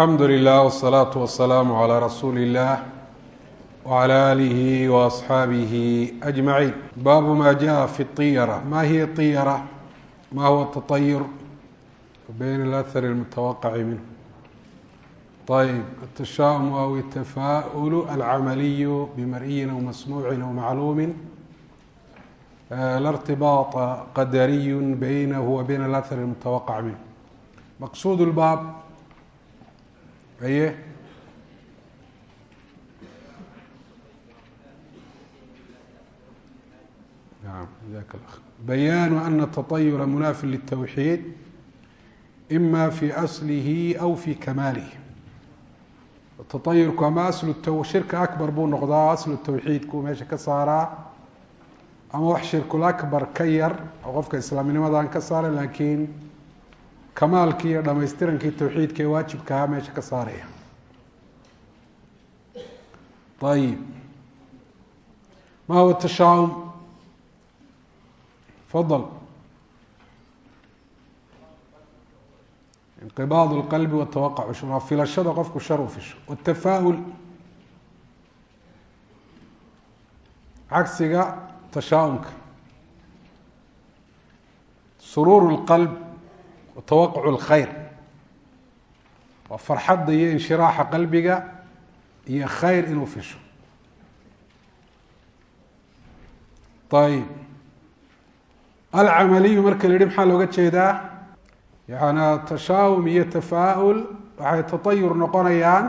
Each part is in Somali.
alxamdu lilah wsalaatu wasalaamu calaa rasuuli illah wcala aalihi waasxaabihi ajmaciin baabu ma jaءa fi طiyara ma hiya طiyara ma huwa taطayur bayn alahar اlmutawaqaci minhu ayb atashaa'um aw atafaa'ul alcamaliyu bimar'iyin aw masmuucin aw macluumi la irtibaaطa qadariyu baynahu wa bayn alahar اlmutawaqac minhu maqsuud lbaab aye. Nam jaak bayaanu ana taطayura munaafi litowxiid ima fi aslihi aw fi kamaalihi taayurku ama aslu shirka akbar buu noqdaa aslu tawxiidku meesha ka saaraa ama wax shirkul akbar ka yar oo qofka islaamnimadan ka saara laakiin kamaalkii iyo dhamaystirankii tawxiidka ee waajibkaha meesha ka saaraya. Ayib ma huwa tashaa'um? Fadal. Inqibaad اlqalbi watawaqac waa filashada qofku shar u fisho. Watafaa'ul cagsiga tashaa'umka. Suruur اlqalb watawaquc اlkhayr waa farxadda iyo inshiraaxa qalbiga iyo khayr inuu fisho ayib alcamaliyu marka la yihi maxaa looga jeedaa yaani tashaawum iyo tafaa'ul waxay taطayur noqonayaan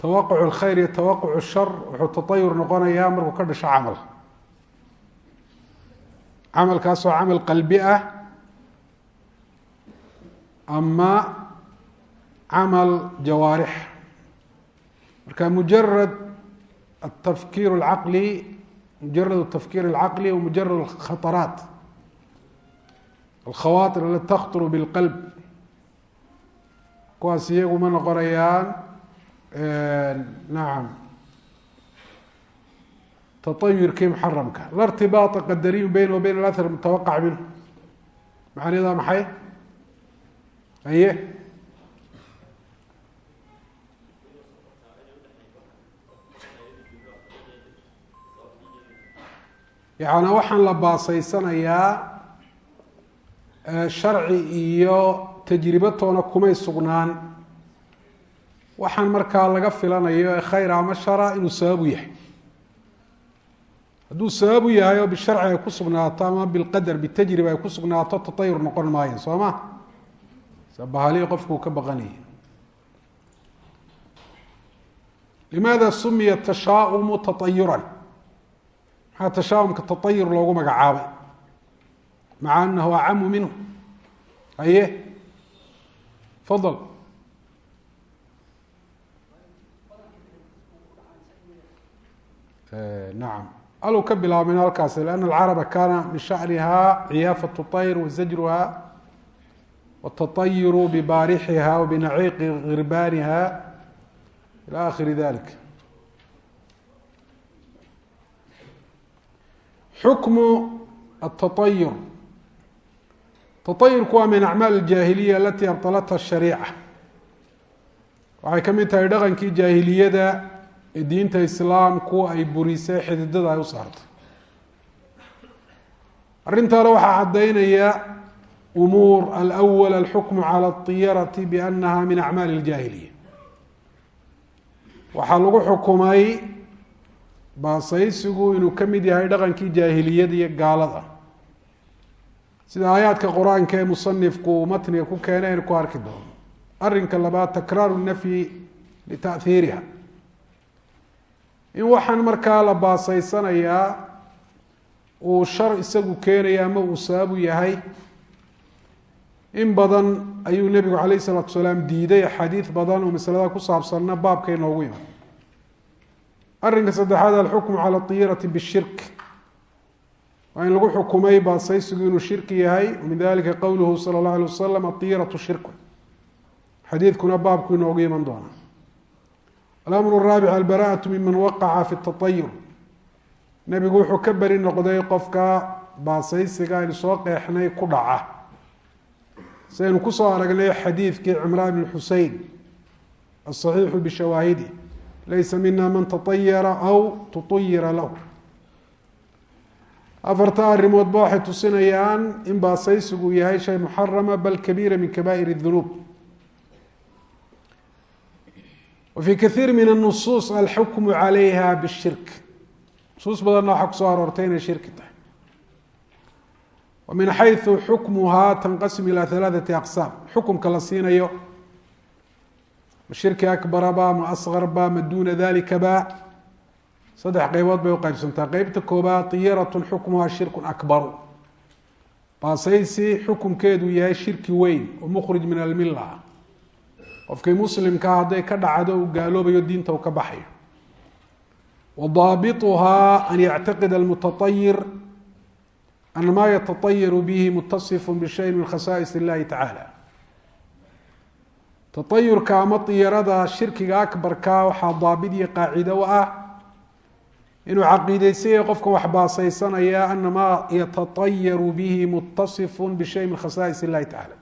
tawaquc اlkhayr iyo tawaquc الshar wuxuu taطayur noqonayaa markuu ka dhasho camal camalkaasoo camal qalbi ah ama camal jawaarix marka mujarad atafkiir اlcaqli mujarad tafkiir اlcaqli wa mujarad khaطaraat alkhawaatir alati takhturu bilqalb kuwaas iyagu ma noqonayaan nacam taطayurkii muxaramka la irtibaata qadariyu beyn wa beyn alahar mutawaqac minhu macnaheeda maxay aye yaani waxaan la baasaysanayaa sharci iyo tajribatoona kumay sugnaan. Waxaan markaa laga filanayo ee khayr ama shara inuu sababu yahay. Hadduu sababu yahay oo bisharci ay ku sugnaato ama bilqadar bitajriba ay ku sugnaato taayur noqon maayo soo ma sabahalihi qofkuu ka baqanaya limaada sumiya tashaaumu taayuran maxaa tashaa'umka taayur loogu magacaabay. Maca anahu acamu minhu. Aye fadal. Nacam. Aluu ka bilaabmin halkaas lianna alcaraba kana min shaniha ciyaafatu طayr wa zajruha wataطayuru bibaarixiha wa binaciiqi girbaaniha ila akhiri dalik xukmu التطyر تطayurku waa min acmaal الجاahiliya alati abطalatha الشharيica waxay ka mid tahay dhaqankii jaahiliyada ee diinta islaamku ay burisay xididada ay u saartay arrintaana waxaa caddaynaya umuur alأwl alxukmu calى الطiyarati bأnaha min acmaali الجaahiliya waxaa lagu xukumay baasaysigu inuu ka mid yahay dhaqankii jaahiliyada iyo gaalada sida aayaadka qur-aanka ee musanifku matniga ku keenay aynu ku arki doono arrinka labaad takraaru nafyi litaahiiriha in waxaan markaa la baasaysanayaa uu shar isagu keenaya ama uu sababu yahay in badan ayuu nebigu calayh salaatu salaam diiday axaadiid badan oo masalada ku saabsanna baabka inoogu iman arrinka saddexaad alxukmu cala tiyirati bishirk. Waa in lagu xukumay baasaysigu inuu shirki yahay min dalika qowluhu sala اllahu alay wasalam atiyiratu shirku xadiidkuna baabku inoogu iman doona. Alamru raabic albara'atu miman waqaca fi taayur nebigu wuxuu ka beri noqday qofka baasaysiga aynu soo qeexnay ku dhaca saynu ku soo aragnay xadiidkii cimraan bn xusein asaxiixu bishawaahidi laysa mina man taayara aw tuayira lahu. Afarta arimoodba waxay tusinayaan in baasaysigu yahay shay muxarama bal kabiira min kabaa'ir اdunuub wa fii kaiiri min anusuus alxukmu calayha bishirk. Nusuus badanna waxaa ku soo aroortay inay shirki tahay min xayu xukmuhaa tanqasim ilaa alaaati aqsaam xukumka la siinayo ma shirki akbaraba ma asqarba ma duuna dalikaba saddex qeybood bay uqeybsantaa qeybta koobaad iyaratun xukmuhaa shirkun akbaru baaseysi xukumkeedu yahay shirki weyn oo mukhrij min almila ah qofkii muslimkaa hadday ka dhacdo uu gaaloobayo diinta u ka baxayo. Wa daabituhaa an yactiqida almutaayir ana maa yataayaru bihi mutasif bishayin min khasaais illahi tacaala taayurka ama diyarada shirkiga akbarka waxaa daabit iyo qaacido u ah inuu caqiideysanya qofkan wax baasaysanaya ana maa yataayaru bihi mutasifun bishayin min khasaais illahi tacala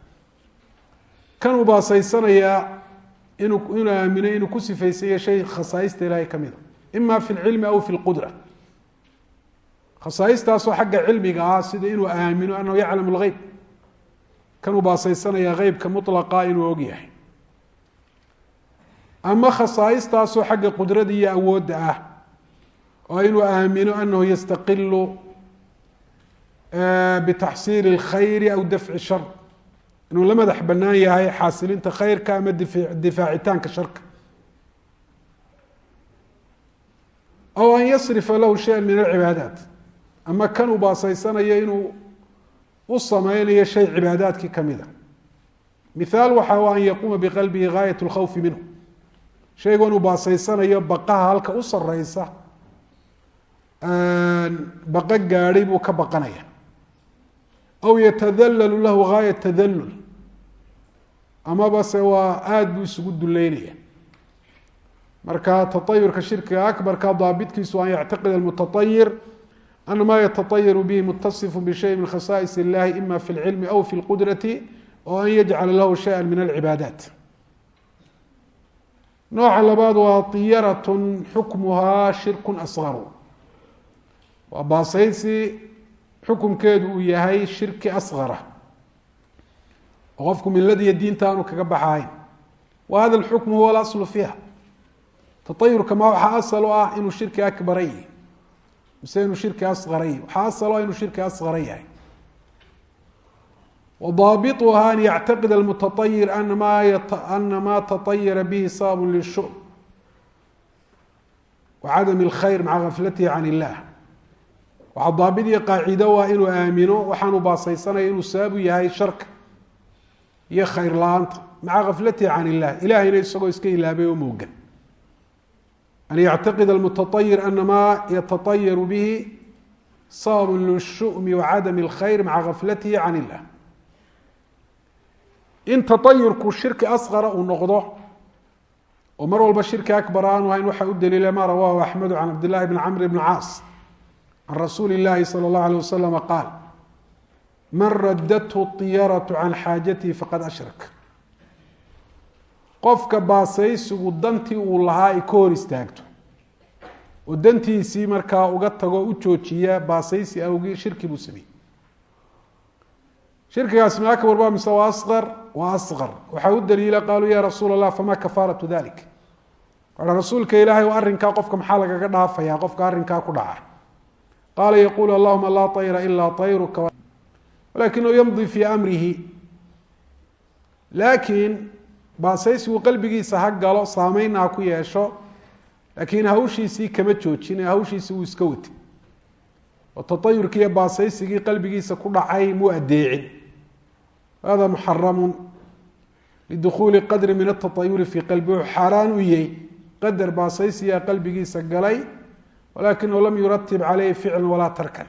kan uu baasaysanayaa inuu aamino inuu ku sifaysayo shay khasaaista ilaahay ka mida ima fi lcilmi aw fi lqudra khasaa'istaasoo xagga cilmiga ah sida inuu aamino anahu yaclam lgeyb kan uu baasaysanayaa geybka mulaqa inuu og yahay. Ama khasaa'istaasoo xagga qudrada iyo awoodda ah oo inuu aamino anahu yastaqilu bitaxsiili اlkhayri aw dafci shar. Inuu la madax banaan yahay xaasilinta khayrka ama difaacitaanka sharka. Aw an yasrifa lahu shaya min alcibaadaat ama kan uu baasaysanayo inuu u sameynayo shay cibaadaadkii kamida mithaal waxa an yaquuma biqalbihi gaayat lkhawfi minhu. Shaygan uu baasaysanayo baqaha halka u sareysa baqo gaadhay buu ka baqanaya. Aw yatadalalu lahu gaaya tadalul amaba waa aada buu isugu duleynaya marka taayurka shirkiga akbarka daabitkiisu an yactaqida almutaayir ana maa yataayaru bihi mutasifu bishayi min khasaais illahi ima fi lcilmi aw fi lqudrati o an yajcala lahu shaya min alcibaadaat nooca labaad waa iyaratun xukmuhaa shirku asgaru waa baasaysi xukumkeedu uu yahay shirki asgara oo qofku miladiiyo diinta aanu kaga baxahayn wa hada lxukmu huwa alaslu fiiha taayurka ma waxaa asal u ah inuu shirki akbara mise inuu shirki asqara yahy waxaa inuu shirki asqara yahay. Wa daabituha an yactaqid almutaayir ana ma ana ma taayara bihi sabab lishum wa cadam اlkhayr maca gaflatihi can illah. Waxaa daabit iyo qaacido ah inuu aamino waxaanu baasaysanaya inuu sababu yahay sharka iyo khayr la'aanta maca gaflatihi can illah. Ilahayna isagoo iska ilaabay oo moogan an yactaqid almutaayir ana maa yataayaru bihi sabab lishumi wacadam اlkhayr maca gaflatihi can illah in taayurku shirki asqara uu noqdo oo mar walba shirki akbar aanu hayn waxaa u daliila ma rawahu axmedu can cabd llahi bn camr bn caas can rasuuli اllahi salى اllahu alيه waslama qaal man radathu طiyaraة can xaajatihi faqad ashrak qofka baasaysigu dantii uu lahaa ay ka hor istaagto. Oo dantiisii markaa uga tago u joojiya baasaysi awgii shirki buu sameeyey. Shirkigaas ma akbar ba mise waa asqar? Waa asqar. Waxaa u daliila qaaluu ya rasuul allah fama kafaaratu dalik waa rasuulka ilaahay arrinkaa qofka maxaa lagaga dhaafayaa? Qofka arrinkaa ku dhaca. Qaala yaqulu allahuma laa ayra ilaa ayruka walakinahu yamdi fii amrihi. Laakiin baasaysigu qalbigiisa ha galo saameynna ha ku yeesho laakiin hawshiisii kama joojin ee hawshiisii uu iska watay oo taayurkii iyo baasaysigii qalbigiisa ku dhacay muu adeecin hada muxaramu lidukuuli qadri min ataayuri fii qalbi wuxuu xaaraan u yahy qadar baasaysiyaa qalbigiisa galay walakinahu lam yuratib caleyhi ficlan walaa tarkan.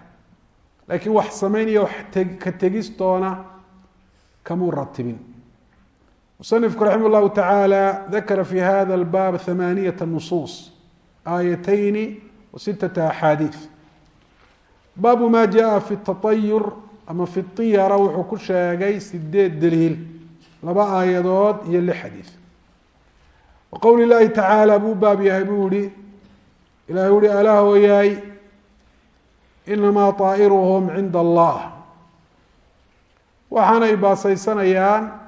Laakiin wax samaynaya wax ka tegistoona kamuu ratibin musanifku raximah llahu tacaala dakara fi hada albaab hamaaniyata nusuus aayatayni wa sittata axaadiis. Baabu ma jaa fi taayur ama fi tiyara wuxuu ku sheegay sideed daliil laba aayadood iyo lix xadiid wa qowli llaahi tacaala buu baab yahay buu yihi ilahay uhi alaa hooyaay inamaa طaa'iruhum cinda allah waxaanay baasaysanayaa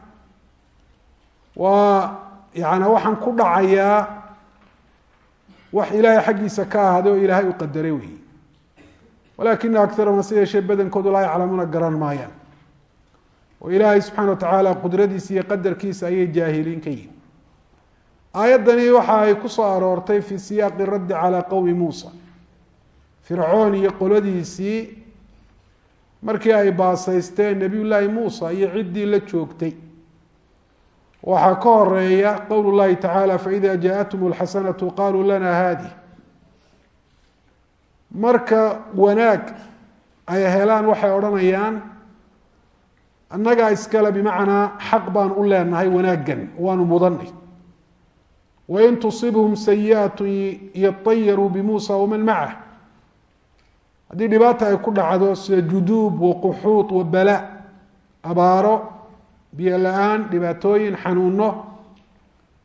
waa yani waxaan ku dhacayaa wax ilaahay xaggiisa ka ahaaday oo ilaahay u qadaray weyi walakina akarahum hase yeeshee badankoodu laa yaclamuuna garan maayaan. Oo ilaahay subxaana watacaala qudradiisa iyo qadarkiisa ayay jaahiliin ka yihiin aayaddani waxa ay ku soo aroortay fi siyaaqi raddi calaa qowmi muusa. Fircoon iyo qoladiisii markii ay baasaysteen nebiy llaahi muusa iyo ciddii la joogtay waxaa ka horreeya qowl lahi tacaala faida jaaءatum اxasanatu qaaluu lana haadi. Marka wanaag ay helaan waxay odhanayaan annagaa iskale bimacnaa xaq baan u leenahay wanaaggan waanu mudanay wain tusibhum sayi'atu yatayaruu bimuusa waman macah haddii dhibaata ay ku dhacdo sida juduub wa quxuud wa bala abaaro biyo la'aan dhibaatooyin xanuuno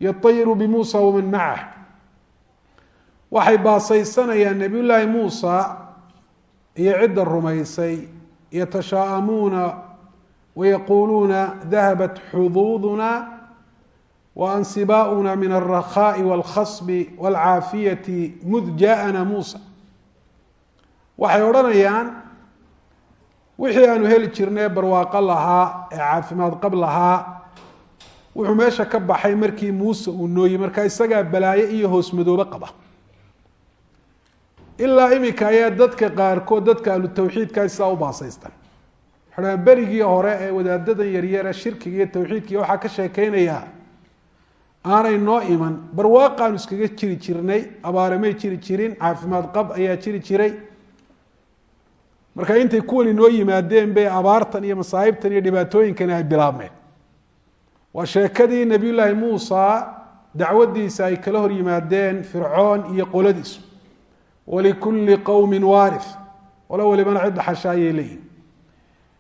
iyo tayiru bimuusa waman macah. Waxay baasaysanayaan nebiyullaahi muusa iyo cidda rumaysay yatashaa'amuuna wayaquuluuna dahabat xuduuduna waansibaa'una min alrakaa'i waalkhasbi waalcaafiyati mud jaaana muusa. Waxay odhanayaan wixii aanu heli jirnay barwaaqo lahaa ee caafimaad qab lahaa wuxuu meesha ka baxay markii muuse uu nooyi markaa isagaa balaayo iyo hoos madoobe qaba. Ilaa iminka ayaa dadka qaarkood dadka ahlu tawxiidkaa sidaa u baasaystan waxaa berigii hore ee wadaadadan yaryare shirkiga iyo tawxiidkiiyo waxaa ka sheekeynayaa aanay noo iman. Barwaaqaanu iskaga jiri jirnay abaare may jiri jirin caafimaad qab ayaa jiri jiray marka intay kuwani noo yimaadeen bay abaartan iyo masaa'ibtan iyo dhibaatooyinkani ay bilaabmeen. Waa sheekadii nebiy llaahi muusa dacwadiisa ay kala hor yimaadeen fircoon iyo qoladiisu. Walikulli qowmin waarif qolo walibana cid dhaxasha ayay leeyihiin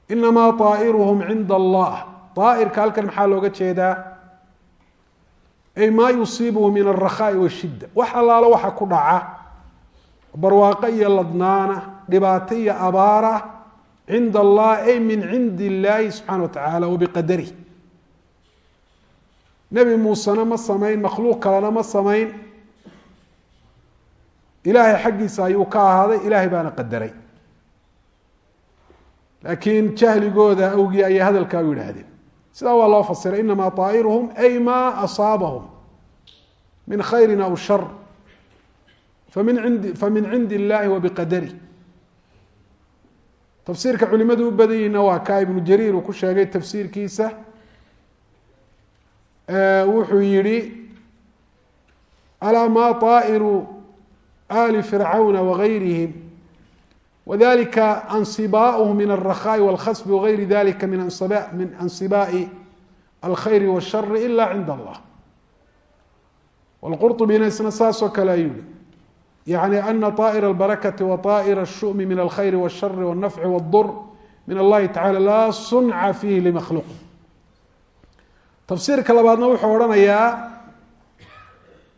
inamaa طaa'iruhum cinda allah daa'irka halkan maxaa looga jeedaa? Ay maa yusiibuhu min alrakhaa'i washidda wax allaalo waxa ku dhaca. Barwaaqo iyo ladnaana dhibaato iyo abaara cinda allah ay min cindi illaahi subxana wa tacaala wabiqadarih nebi muusena ma samayn makhluuq kalena ma samayn. Ilaahay xaggiisa ayuu ka ahaaday ilaahay baana qadaray. Laakiin jahligooda awgii ayay hadalkaa u yidhaahdeen. Sidaa waa loo fasiray inamaa طaa'iruhum ay ma asaabahum min khayri aw shar famin indi cindi illahi wabiqadarih tafsiirka culimadu u badan yihiina waa kaa ibnu jariir uu ku sheegay tafsiirkiisa wuxuu yihi alaa ma طaa'iru ali fircawna wagayrihim wadalika ansibaؤuhm min الrakhaaءi wاlkhasbi wagayri dalika min min ansibaaءi alkhayri wالshari ila cinda allah wاlqurطubina isna saasoo kale ayuu yihi yani ana طaa'ir اlbarakati wa طaa'ir الshumi min alkhayri wالshari wالnafci wالdur min allahi tacala laa sunca fiihi limakhluuq tafsiirka labaadna wuxuu odhanayaa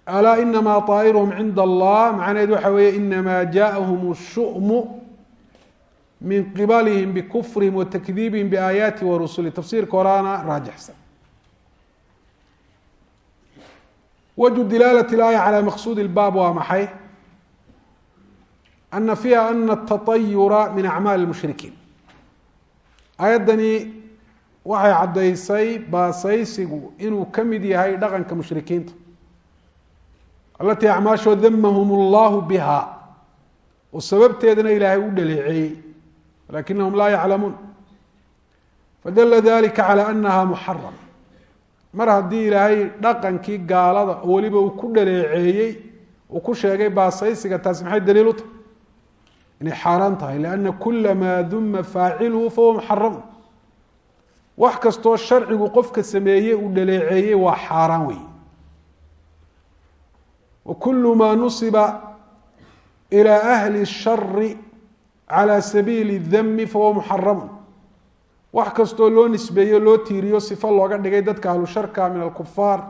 alaa inamaa طaa'iruhum cinda allah macnaheed waxa weeye inamaa jaaءahum الshu'mu min qibalihim bikufrihim wa takdiibihim biaayaati wa rusuli tafsiirka horaana raajixsan wajhu dilaalat اlaaya calى maqsuudi اlbaab waa maxay ana fiiha ana الtaطayura min acmaali اlmushrikiin aayaddani waxay caddaysay baasaysigu inuu ka mid yahay dhaqanka mushrikiinta alatii acmaashoo damahum اllahu biha oo sababteedana ilaahay u dhaleeceeyey walakinahum laa yaclamuun fadala dalika calى anaha muxaram mar haddii ilaahay dhaqankii gaalada oo weliba uu ku dhaleeceeyey uu ku sheegay baasaysiga taasi maxay daliil u tahay inay xaaraan tahay lianna kula maa duma faaciluhu fahuwa muxaram wax kastoo sharcigu qofka sameeyey uu dhaleeceeyey waa xaaraan wey wa kulu maa nusiba ilى ahli الshari calى sabiili الdami fahuwa muxaramu wax kastoo loo nisbeeyo loo tiiriyo sifo looga dhigay dadka ahlu sharka min alkufaar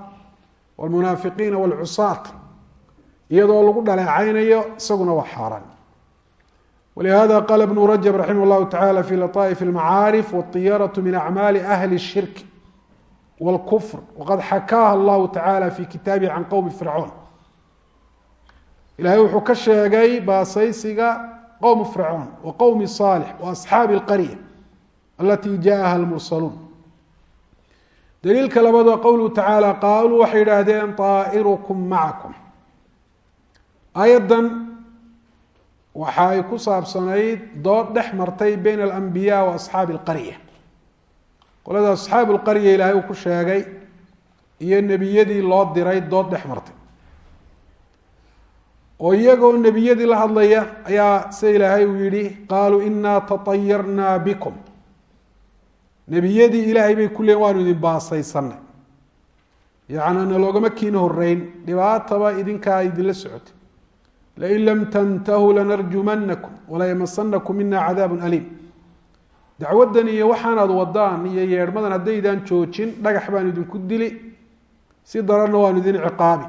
wاlmunaafiqiina wاlcusaat iyadoo lagu dhaleecaynayo isaguna waa xaaraan walihada qaala ibnu rajab raximah اllahu tacala fi laطaa'if اlmacaarif wاطiyaraة min acmaali ahli الshirk wاlkufr waqad xakaaha allahu tacala fi kitaabihi can qowmi fircoon ilahay wuxuu ka sheegay baasaysiga qowm fircoon wa qowmi صaalix wa asxaabi اlqarya alati jaaha lmursaluun daliilka labaad waa qowluhu tacaala qaaluu waxay yidhaahdeen طaa'irukum macakum aayaddan waxa ay ku saabsanayd dood dhex martay bayna alambiya wa asxaabi alqarya. Qolada asxaabu lqarya ilaahay uu ku sheegay iyo nebiyadii loo diray dood dhex martay. Oo iyagoo nebiyadii la hadlaya ayaa sida ilaahay uu yihi qaaluu inaa taطayarna bikum. Nebiyadii ilaahay bay ku leeyiin waanu idin baasaysanay. Yacni naloogama kiina horeyn dhibaataba idinkaa idinla socotay lain lam tantahuu lanarjumanakum walayamasanakum mina cadaabun aliim dacwaddan iyo waxaanaad wadaan iyo yeedhmadan haddaydaan joojin dhagax baan idinku dili si daranna waanu idin ciqaabi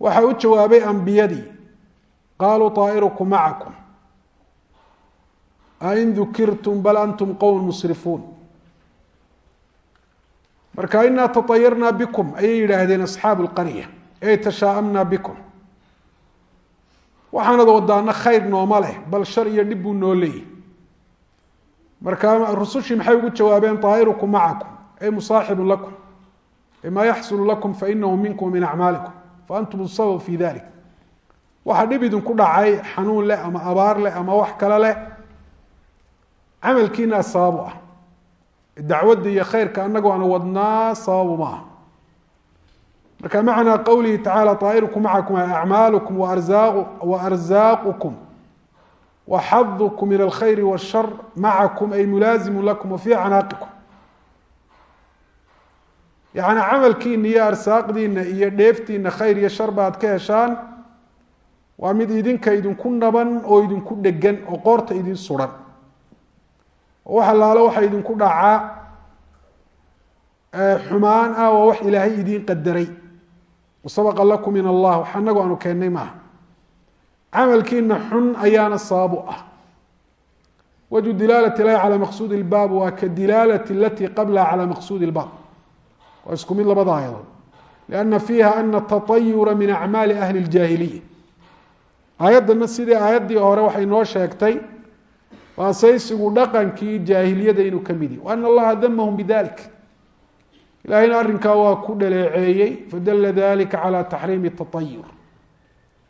waxaa u jawaabay ambiyadii qaaluu طaa'irukum macakum ain dukirtum bal antum qowm musrifuun marka inaa taطayarna bikum ayay yidhaahdeen asxaabu اlqarya ey tashaa'amna bikum waxaanad wadaana khayr nooma leh bal shar iyo dhib buu noo leeyahy. Marka rusushii maxay ugu jawaabeen طaa'irukum macakum ay musaaxibun lakum maa yaxsulu lakum fainahu minkum min acmaalikum faantum sabab fi dalik waxa dhib idinku dhacay xanuun leh ama abaar leh ama wax kale leh camalkiina sababu ah. Dacwadda iyo khayrka anagu aan wadnaa sababu ma aha marka macnaa qowlihi tacala طaa'irukum macakum acmaalukum waarزaaqukum waxadukum min alkhayri wالshar macakum ay mulaazimu lakum wa fii canaaqikum yani camalkiina iyo arsaaqdiina iyo dheeftiina khayr iyo sharba aad ka heshaan waa mid idinka idinku naban oo idinku dhegan oo qoorta idin suran oo wax allaalo waxa idinku dhacaa xumaan ah waa wax ilaahay idiin qadaray wasabaqa lakum min allah wax anagu aanu keennay maaha. Camalkiina xun ayaana sababu ah. Wajhu dilaalati lahi calaa maqsuudi ilbaab waa ka dilaalati alatii qablaha calaa maqsuudi ilbaab waa isku mid labada aayadood. Lianna fiiha ana taطayura min acmaali ahli اljaahiliya aayaddana sidii aayaddii hore waxay noo sheegtay baasaysigu dhaqankii jaahiliyada inuu ka mid yahy wa ana allaha damahum bidalik ilaahayna arrinkaa waa ku dhaleeceeyey fadala dalika calaa taxriimi taayur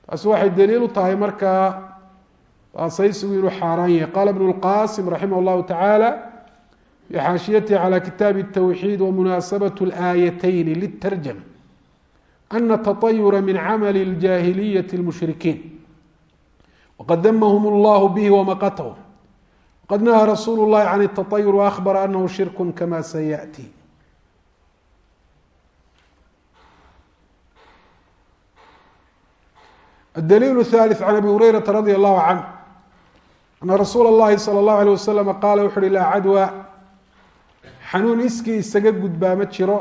taasi waxay daliil u tahay markaa baasaysigu inuu xaaraan yahay. Qaala bnu lqaasim raximah llahu tacaala fii xaashiyatihi calaa kitaabi tawxiid wamunaasabat laayatayni litarjama ana taayura min camali ljaahiliyati lmushrikiin waqad damahm llahu bihi wamaqatahum waqad nahaa rasuulu llahi can taayur waahbara anahu shirku kama sayaأti الdليل الثالث عن أbي هريرة رضي الله عنه أن رsuuل الlahi صلى الله عليه وسلم qاl wuxu uhi laa cadوى xanuun iskii isaga gudbaa ma jiro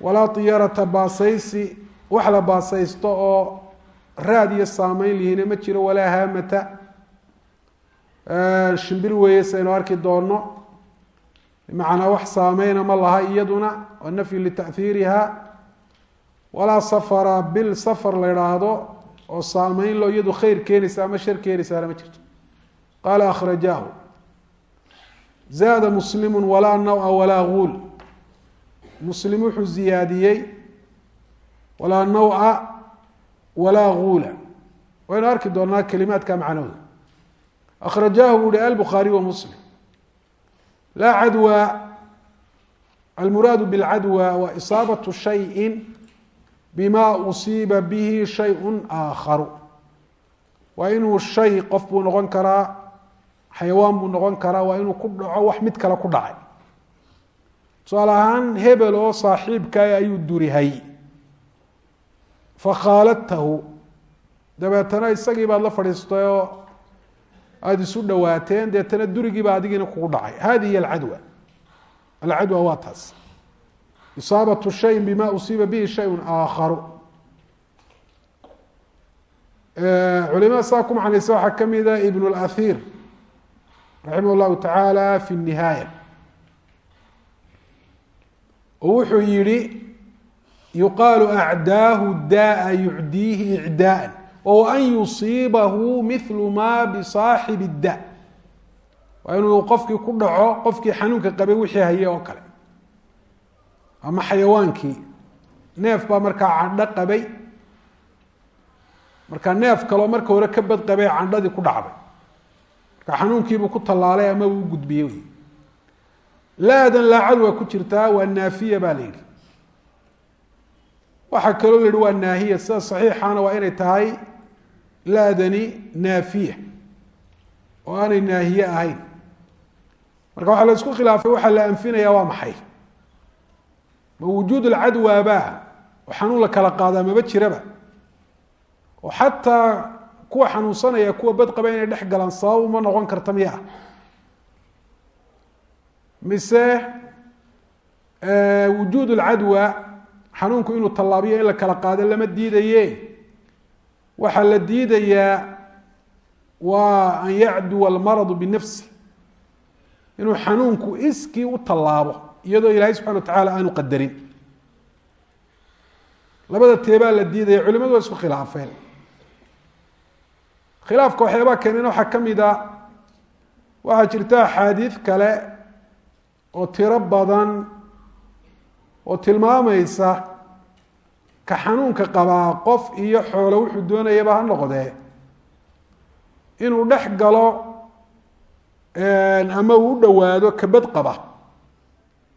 walaa طiyarata baasaysi wax la baasaysto oo raad iyo saameyn lihiina ma jiro walaa haamata shimbir weeye saynu arki doono bmacnaa wax saameyna ma laha iyaduna waa nafyu lتأثiiriha walaa safara bil safar la idhaahdo oo saameyn lo iyadu khayr keenaysa ama shar keenaysaana ma jirto. Qaala akhrajaahu zaada muslimu walaa nawa walaa guul muslim wuxuu ziyaadiyey walaa nawa walaa guula waynu arki doonaa kelimaadka macnahooda. Akhrajaahu buu uhi albukhaariy wa muslim. Laa cadwa almuraadu bilcadwa waa isaabatu shayin bima usiiba bihi shayun aakharu. Waa inuu shay qof buu noqon karaa xayawaan buu noqon karaa waa inuu ku dhaco wax mid kale ku dhacay. Tusaale ahaan hebel oo saaxiibkaa ayuu durihay. Fakhaaladtahu dabeetana isagii baad la fadhiistay oo aada isu dhawaateen deetana durigiiba adigiina kugu dhacay. Hadi hiy alcadwa. Alcadwa waa taas isaabatu shayin bima usiiba bihi shayun aakharu culimada saa ku macnaysa waxaa ka mida ibn اlahir raximah llahu tacaala fi الnihaaya oo wuxuu yihi yuqaalu acdaahu daa yucdiihi icdaءa o an yusiibahu milu ma bisaaxibi da waa inuu qofkii ku dhaco qofkii xanuunka qabay wixii haye oo kale ama xayawaankii. Neef baa markaa candho qabay. Markaa neef kaloo marka hore ka bad qabay candhadii ku dhacday. Marka xanuunkiibuu ku tallaalay ama uu gudbiyey laadan laacad waa ku jirtaa waa naafiya baa la yidhi. Waxaa kaloo la yihi waa naahiya. Sida saxiixana waa inay tahay laadani naafiya oo aanay naahiye ahayn. Marka waxaa la isku khilaafay waxaa la anfinaya waa maxay ma wujuud alcadwaaba oo xanuun la kala qaadaa maba jiraba. Oo xataa kuwa xanuunsanaya kuwa bad qaba inay dhex galaan sabab uma noqon karta miya. Mise wujuud alcadwa xanuunku inuu tallaabiyo in la kala qaado lama diidaye. Waxaa la diidayaa waa an yacduwa almaradu binafsi. Inuu xanuunku iskii u tallaabo iyadoo ilaahay subxana wa tacaala aanu qadarin. Labada teebaa la diidaya culimadu waa isku khilaafeen. Khilaafka waxyaabaa keeneen waxaa ka mid a waxaa jirta axaadiid kale oo tiro badan oo tilmaamaysa ka xanuunka qabaa qof iyo xoolo wuxuu doonayaba ha noqdee inuu dhex galo ama uu u dhowaado kabad qaba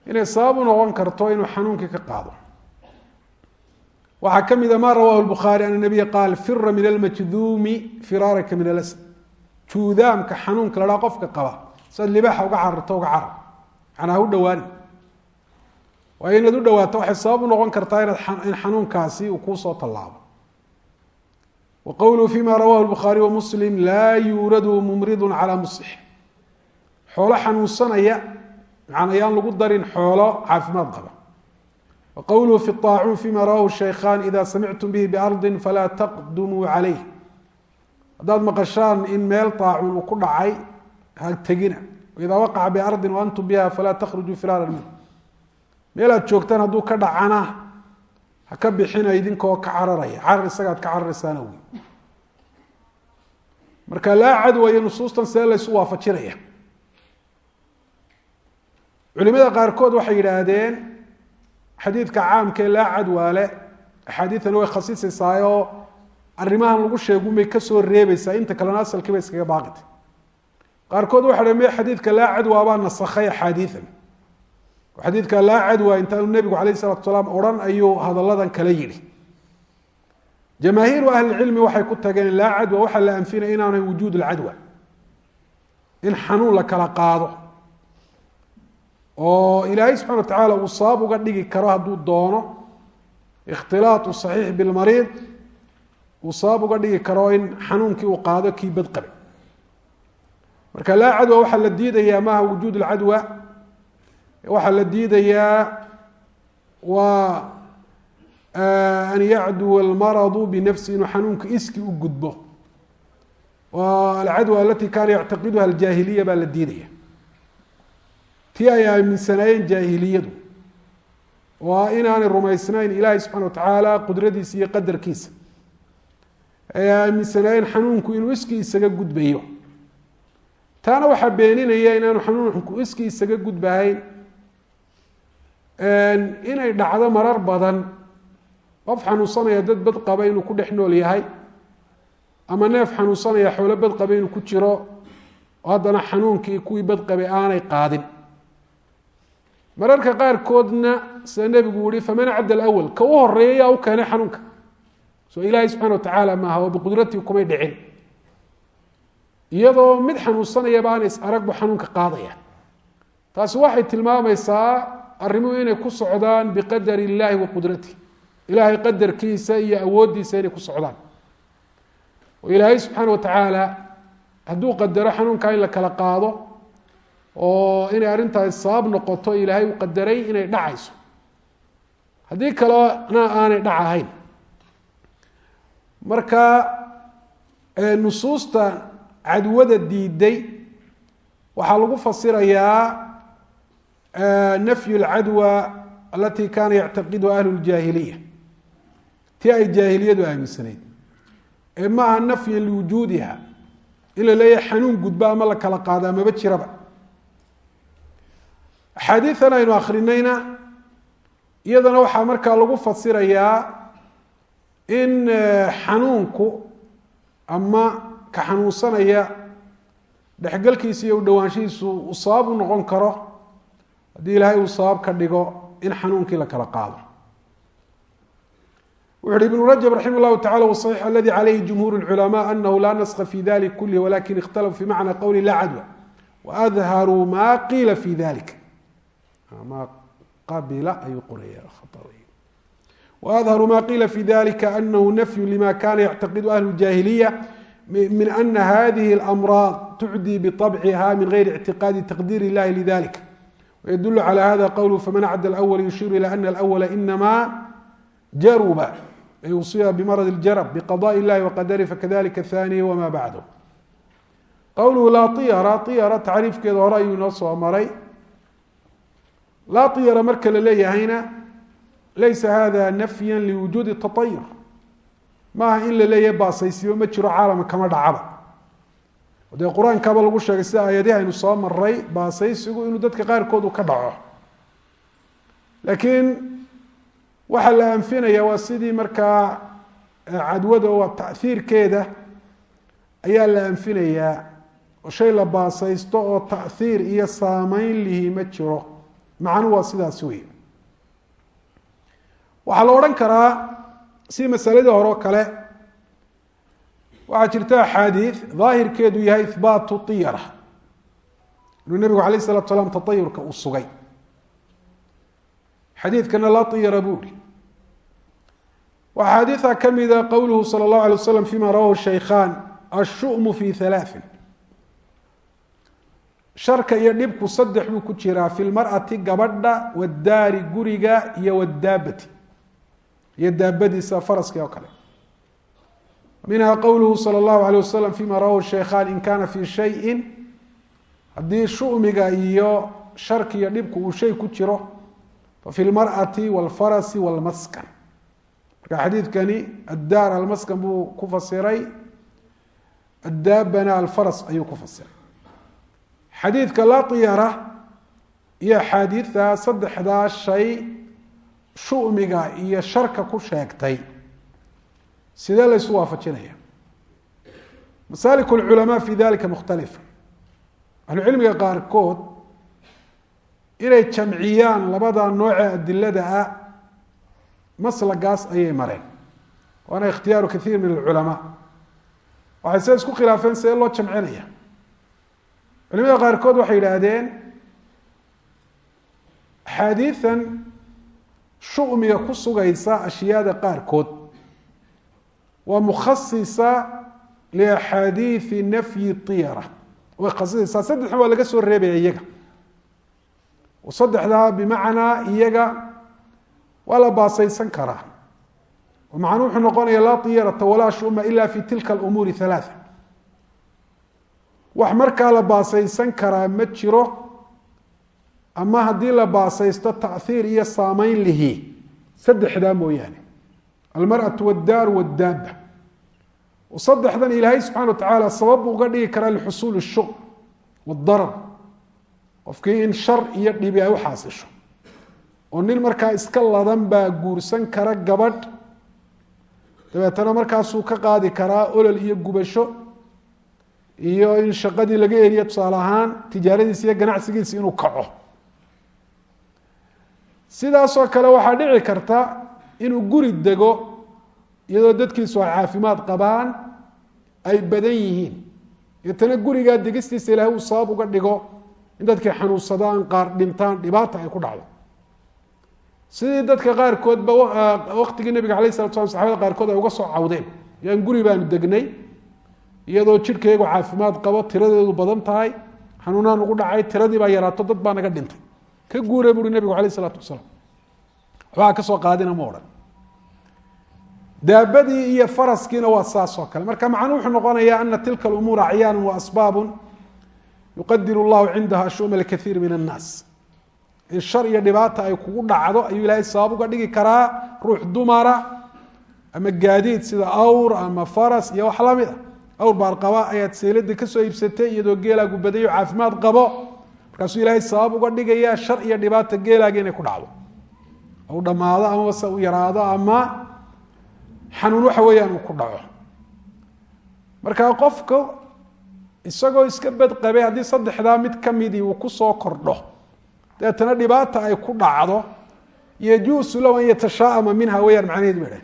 inay sabab u noqon karto inuu xanuunkii ka qaado. Waxaa ka mida ma rawahu lbukhaari an nabiya qaal fira min almajduumi firaaraka min alasd juudaamka xanuunka la qofka qaba siaad libaaxa uga cararto uga carar manaa ha u dhawaani waayo inaad u dhawaato waxay sabab u noqon kartaa inaad in xanuunkaasi uu kuusoo tallaabo. Wa qowluhu fima rawahu lbukhaariy wa muslim laa yuuradu mumridu calaa musix xoolo xanuunsanaya macan ayaan lagu darin xoolo caafimaad qaba. Wa qowluhu fi aacuun fima rawahu shaykhan ida samictum bihi biardi falaa taqdumuu calayh. Haddaad maqashaan in meel aacuun uu ku dhacay ha tegina. Idaa waqaca biardin wa antum biha falaa takhrujuu firaaran minhu. Meel aad joogtaan hadduu ka dhacana ha ka bixina idinkoo ka cararaya. Carar isagaad ka cararaysaana wey. Marka culimada qaarkood waxay yidhaahdeen xadiidka caamkee laa cadwaale axaadiidani way khasisaysaayoo arrimahan lagu sheegumay ka soo reebaysaa inta kalena asalkiiba iskaga baaqita qaarkood waxa ha me xadiidka laa cadwa baa nasakhay axaadiian xadiidka laa cadwa intaanu nebigu alayh salatu salaam odhan ayuu hadalladan kala yidhi. Jamaahiiru ahlicilmi waxay ku tageen laa cadwa waxaa la anfinaya inaanay wujuud alcadwa in xanuun la kala qaado oo ilaahay subxana wa tacaala uu sabab uga dhigi karo hadduu doono ikhtilaatu saxiix bilmariid uu sabab uga dhigi karo in xanuunkii uu qaado kii bad qabe marka laa cadwa waxaa la diidayaa maaha wujuud alcadwa waxaa la diidayaa waa an yacduwa almaradu binafsi inuu xanuunka iski u gudbo. Alcadwa alati kaana yactaqiduha aljaahiliya baa la diidaya tii ay aaminsanaayeen jaahiliyadu. Waa inaanay rumaysnayn ilaahay subxana wa tacaala qudradiisa iyo qadarkiisa. Ay aaminsanaayeen xanuunku inuu iski isaga gudbayo. Taana waxaa beeninaya inaanu xanuunku iski isaga gudbahayn. Inay dhacdo marar badan. Qof xanuunsanaya dad bad qaba inuu ku dhex nool yahay. Ama neef xanuunsanaya xoolo bad qaba inuu ku jiro. Oo haddana xanuunkii kuwii bad qabay aanay qaadin mararka qaarkoodna sida nebigu yihi faman cadda alawal ka u horreeya u keenay xanuunka. Soo ilaahay subxana wa tacaala maaha oo biqudratii kumay dhicin. Iyadoo mid xanuunsanayaba aanay is aragbu xanuunka qaadaya taasi waxay tilmaamaysaa arrimuhu inay ku socdaan biqadar illaahi wa qudratih ilaahay qadarkiisa iyo awooddiisa inay ku socdaan. Oo ilaahay subxaana wa tacaala hadduu qadaro xanuunkaa in la kala qaado oo inay arrintaas sabab noqoto ilaahay uu qadaray inay dhacayso. Haddii kalena aanay dhac ahayn. Marka nusuusta cadwada diiday waxaa lagu fasirayaa nafyu اlcadwa alati kana yactaqiduha ahlu اljaahiliya ti ay jaahiliyadu aaminsanayd. Ee ma aha nafyan liwujuudiha in la leeyahay xanuun gudba ama la kala qaada maba jiraba axaadiian aynu akrinayna iyadana waxaa markaa lagu fasirayaa in xanuunku ama ka xanuunsanaya dhexgalkiisa iyo u dhowaanshihiisu uu sabab u noqon karo haddii ilaahay uu sabab ka dhigo in xanuunkii la kala qaado. Wuxu uhi ibnu rajab raximah llahu tacala waصaxiix aladi calayhi jumhuur اlculamaa anahu laa naska fi dalik kulih walakin ikhtalafuu fi macna qowli la cadwa waadharuu ma qiila fi dalik ma qabila ayuu qoraya وأظهر ma قيل في ذلك أنه نفي لma kاna يعتقد أهل الجاهلية من أن هذه الأمراض تعdي بطبعها من غير اعتقاد تقدير اللh لذلك ويدل على hذا qول فmن عد الأول يشير إلى أن الأول إنما جرب يuصiba بمرض الجرب بقضاء اللh وqدره فkذلika الثاني وma بعده qwlه laa طyra طyra tacriifkeeda hore ayuu inoo soo maray laa طyra marka la leeyahayna laysa hada nafya liwujuudi taayur maaha in la leeyahay baasaysiyo ma jiro caalama kama dhacaba. Dee qur'aankaba lagu sheegay sida aayadihi aynu soo maray baasaysigu inuu dadka qaarkoodu ka dhaco. Laakiin waxaa la anfinaya waa sidii markaa cadwada waa taiirkeeda ayaa la anfinayaa. Oo shay la baasaysto oo taiir iyo saameyn lihi ma jiro macnu waa sidaas wey waxaa la odhan karaa si masaladii hore oo kale waxaa jirta axaadiid daahirkeedu yahay ihbaatu iyara inuu nebigu alayh salatu salaam taayurka uu sugay xadiidkana laa iyara buuri waxaa xaadiia kamida qowluhu salى اllahu alay waslam fima rawahu shaykhan ashu'mu fi halaaثin sharka iyo dhibku saddex buu ku jiraa fi lmar'ati gabadha wadaari guriga iyo wadaabati iyo daabadiisa faraskii oo kale minha qowluhu salى اllahu alيه wasalam fima rawahu shaykhan in kana fi shayin haddii shumiga iyo sharki iyo dhibku uu shay ku jiro fafi lmar'ati wاlfarasi wاlmaskan marka xadiidkani addaar almaskan buu ku fasiray addaabana alfaras ayuu ku fasiray xadiidka laa iyara iyo axaadiidta saddexdaa shay shumiga iyo sharka ku sheegtay. Sidee laysu waafajinaya. Masaalik lculamaa fi dalika mukhtalifa ahlucilmiga qaarkood inay jamciyaan labada nooce adilada ah maslagaas ayay mareen. Waana ikhtiyaaru kaiir min alculamaa. Waxay se isku khilaafeen sidee loo jamcinaya culimada qaarkood waxay yidhaahdeen axaadiian shumiga ku sugaysa ashyaada qaarkood waa mukhasisa liaxaadiidi nafyi iyara way khasisaysaa. Saddexna waa laga soo reebaya iyaga. Saddexdaa bimacnaa iyaga waa la baasaysan karaa. Macnuu wuxuu noqonaya laa iyarata walaa shuma ila fi tilka alumuuri halaaa wax markaa la baasaysan karaa ma jiro ama haddii la baasaysto tahiir iyo saamayn lihi. Saddexdaa mooyaane. Almaratu wadaar wadaaba saddexdan ilaahay subxana watacaala sababu uga dhigi karaa lixusuul shur wdarar qofkii in shar iyo dhibi ay u xaasisho. Oo nin markaa iska ladan baa guursan kara gabadh. Dabeetana markaasuu ka qaadi karaa olol iyo gubasho iyo in shaqadii laga eriyo tusaale ahaan tijaaradiisa iyo ganacsigiisa inuu kaco. Sidaasoo kale waxaa dhici karta inuu guri dego iyadoo dadkiisu ay caafimaad qabaan ay badan yihiin. Deetana gurigaa degistiisa ilaahay uu sabab uga dhigo in dadkay xanuunsadaan qaar dhintaan dhibaata ay ku dhacdo. Sidii dadka qaarkoodba waktigii nabiga alay slat slam saxabada qaarkood ay uga soo cawdeen. Yaan guri baanu degnay iyadoo jidhkaygu caafimaad qabo tiradeedu badan tahay xanuunaan ugu dhacay tiradii baa yaraato dad baa naga dhintay. Ka guure buuri nebigu alayh isalaatu wasalaam. Waxbaa ka soo qaadina ma odhan? Daabadii iyo faraskiina waa saas oo kale. Marka macnuu wuxuu noqonayaa ana tilka alumuur acyaanu waasbaabu yuqadiru llahu cindaha shuma lkaiir min annaas in shar iyo dhibaata ay kugu dhacdo ayuu ilaahay sabab uga dhigi karaa ruux dumara ama gaadiid sida awr ama faras iyo wax la mid a awr baarqaba ayaad seylada ka soo iibsatay iyadoo geelaa gubadayo caafimaad qabo. Markaasuu ilaahay sabab uga dhigayaa shar iyo dhibaata geelaaga inay ku dhacdo. U dhammaado amaba u yaraado ama xanuun waxa weeyaan uu ku dhaco. Marka qofka isagoo iska badqabay haddii saddexdaa mid kamidii uu ku soo kordho deetana dhibaata ay ku dhacdo yajuusu lahu an yatashaaama minha weyaan macnaheedu ba dhah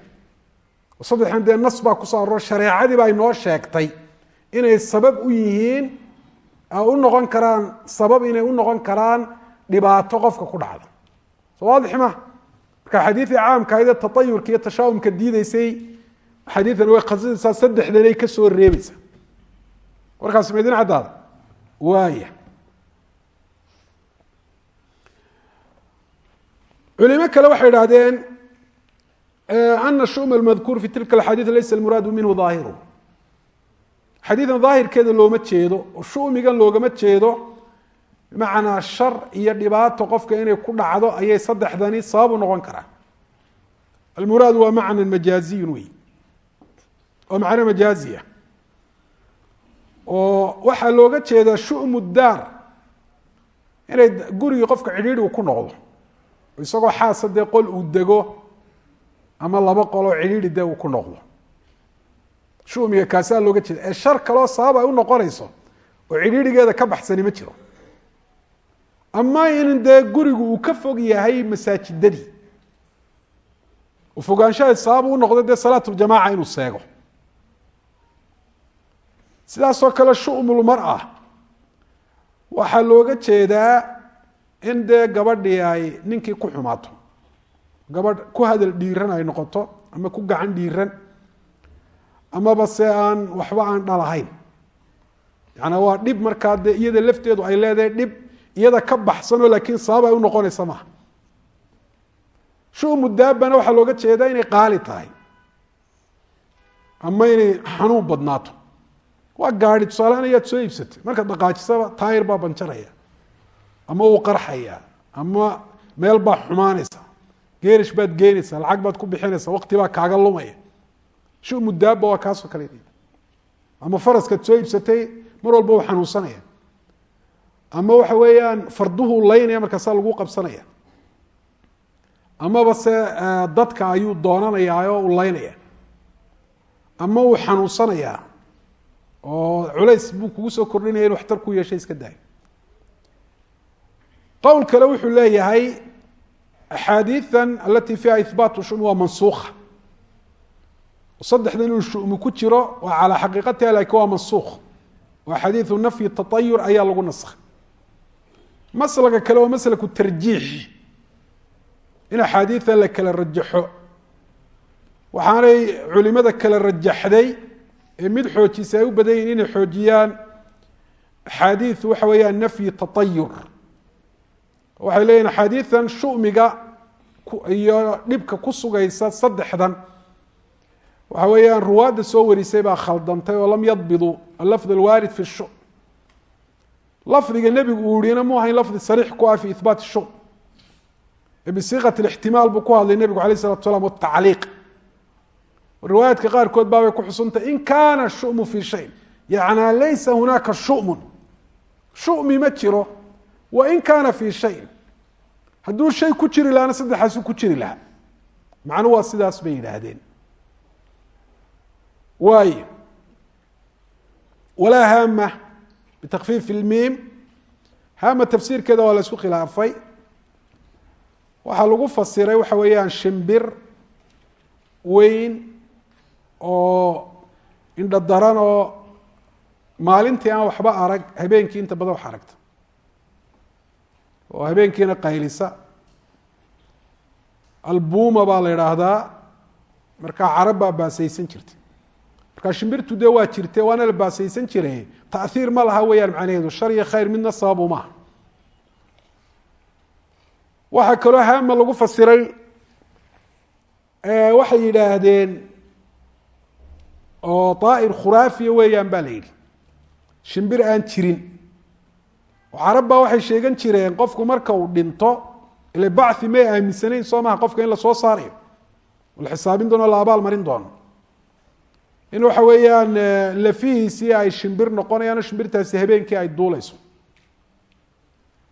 saddexdan dee nas baa ku soo aroro shareecadii baa inoo sheegtay inay sabab u yihiin u noqon karaan sabab inay u noqon karaan dhibaato qofka ku dhacda. Soo waadix ma. Marka xadiidii caamkahaydee tatayurka iyo tashaahumka diideysay xadiidan way khasidaysaa saddexdanay ka soo reebaysaa. Warkaas ma idin caddaada waaya culimo kale waxay idhahdeen ana shuma almadkuur fi tilka alxadiid laysa almuraadu minhu daahiru xadiidan daahirkeeda looma jeedo oo shumigan loogama jeedo bimacnaa shar iyo dhibaato qofka inay ku dhacdo ayay saddexdani sabab u noqon karaan almuraadu waa macna majaaziyun wey oo macno majaaziya oo waxaa looga jeedaa shumu daar inay gurigii qofka cidhiidhi uu ku noqdo isagoo xaasa dee qol uu ama laba qoloo cidhiidhi dee uu ku noqdo. Shumiga kaasaa looga jeeda. Ee shar kaloo sabab ay u noqonayso oo cidhiidhigeeda ka baxsani ma jiro. Ama in dee gurigu uu ka fog yahay masaajidadii. Fogaanshaha sabab u noqdo dee salaatuljamaaca inuu seego. Sidaasoo kale shumulmara waxaa looga jeedaa in dee gabadhii ay ninkii ku xumaato gabadh ku hadal dhiiran ay noqoto ama ku gacan dhiiran amaba se aan waxba aan dhalahayn. Yaana waa dhib markaa dee iyada lafteedu ay leedahay dhib iyada ka baxsanoo laakiin sabab ay u noqonaysa maaha. Shumu daabana waxaa looga jeedaa inay qaali tahay. Ama inay xanuun badnaato. Waa gaadi tusaalehaan ayaad soo iibsatay. Markaad dhaqaajisaba taayir baa banjaraya ama uu qarxaya ama meel baa xumaanaysa geerish baad geenaysaa lacag baad ku bixinaysa waqti baa kaaga lumaya shumu daaba waa kaasoo kale ama faraskaad soo iibsatay mar walba uu xanuunsanaya ama waxa weeyaan farduhu laynaya markaasaa lagu qabsanaya. Amaba se dadka ayuu doonanayaa oo uu laynaya. Ama uu xanuunsanayaa oo culays buu kugu soo kordhinaya in waxtar ku yeeshay iska daayo qowl kale wuxuu leeyahay axaadiian alati fiiha ihbaatu shumi waa mansuuka saddexdan inuu shumi ku jiro waa calaa xaqiiqatiha laakiin waa mansuuk oo xadiiu nafyi taayur ayaa lagu naskhay maslaga kale waa maslaku tarjiix. In axaadiida la kala rajaxo. Waxaanay culimada kala rajaxday ee mid xoojisa ay u badan yihiin inay xoojiyaan. Axaadiid waxa weeyaan nafyi taayur waxay leeyihiin axaadiidan shumiga iyo dhibka ku sugaysa saddexdan. Waxa weeyaan ruwaadda soo warisay baa khaldantay oo lam yadbiduu alafd alwaarid fi shum lafdiga nebigu uu yiina mu ahayn lafdi sariix ku ah fi ihbaat shum bisiiqat ixtimaal buu ku hadlay nebigu alayh salatu slam watacliiq riwaayaadka qaarkood baabay ku xusuntay in kaana shumu fi shay. Yacnaa laysa hunaaka shumun. Shumi ma jiro wa in kaana fi shayin. Hadduu shay ku jiri lahaana saddexaasu ku jiri lahaa. Macnu waa sidaas bay yidhaahdeen. Waayo walaa haama bitakfiif ilmiim. Haama tafsiirkeeda waa la isku khilaafay. Waxaa lagu fasiray waxa weeyaan shimbir weyn oo indho daran oo maalintii aan waxba arag habeenkii inta badan wax aragta oo habeenkiina qaylisa. Albuuma baa la idhaahdaa markaa carab baa baasaysan jirtay. Markaa shimbirtu dee waa jirte waana la baasaysan jire taiir ma laha weeyaan macnaheedu shar iyo khayr midna sababu maaha waxaa kaloo haama lagu fasiray waxay yidhaahdeen oo daa'ir khuraafiya weeyaan ba la yidhi shimbir aan jirin carab baa waxay sheegan jireen qofku marka uu dhinto ile bachi may aaminsanayn soo maha qofka in la soo saarayo la xisaabin doono la abaal marin doono. In waxa weeyaan lafihiisii ay shimbir noqonayaan shimbirtaasi habeenkii ay duuleyso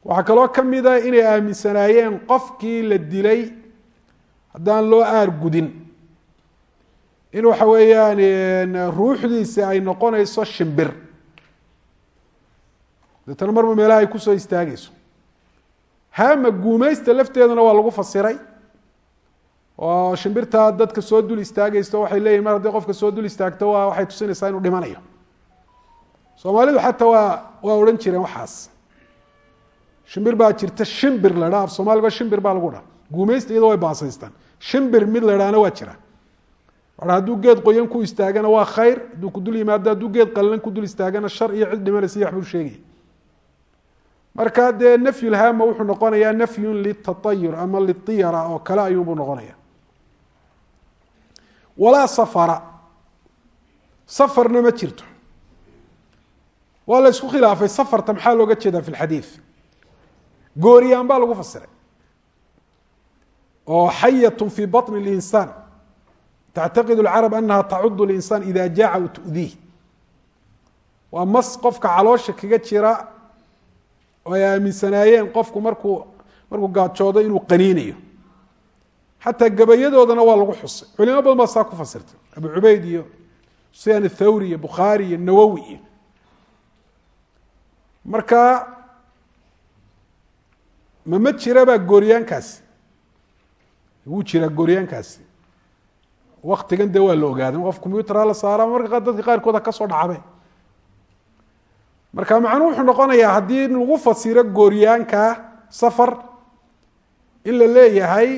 waxaa kaloo kamida inay aaminsanaayeen qofkii la dilay haddaan loo aar gudin. In waxa weeyaan ruuxdiisi ay noqonayso shimbir deetana marba meelaha ay ku soo istaagayso. Haama guumeysta lafteedana waa lagu fasiray. Oo shimbirtaa dadka soo dul istaagaysto waxay leeyihiin mar haddii qofka soo dul istaagto waa waxay tusinaysaa inuu dhimanayo. Soomaalidu xataa waa waa odhan jireen waxaas. Shimbir baa jirta shimbir la dhaa af shimbir baa lagu dhaa guumeysta iyadoo way baasaystaan. Shimbir mid la dhaana waa jira. A hadduu geed qoyan ku istaagana waa khayr. Hadduu ku dul yimaado hadduu geed qalilan ku dul istaagana shar iyo cid dhimanaysa iyo waxbuu sheegaya marka dee nafyulhaama wuxuu noqonayaa nafyun litaayur ama litiyara oo kale ayuunbuu noqonaya walaa safara. Safarna ma jirto. Waa la isku khilaafay. Safarta maxaa looga jeedaa fi lxadiid gooriyaan baa lagu fasiray. Oo xayatun fii baطni linsaan tactaqid lcarab anaha tacud linsaan ida jaaca tudiih. Waa mas qofka caloosha kaga jira oo ay aaminsanaayeen qofku markuu markuu gaajoodo inuu qaniinayo xataa gabayadoodana waa lagu xusay. Culimo badan baa saa ku fasirtay. Abu cubeyd iyo sufyaan athawri iyo bukhaari iyo nawowi iyo. Marka ma ma jirabaa gooryaankaasi. Wuu jiraa gooryaankaasi. Waktigan dee waa la ogaaday. Qof combyutera la saara marka dadka qaarkooda ka soo dhacabe marka macnuu wuxuu noqonayaa haddii lagu fasiro gooryaanka safar in la leeyahay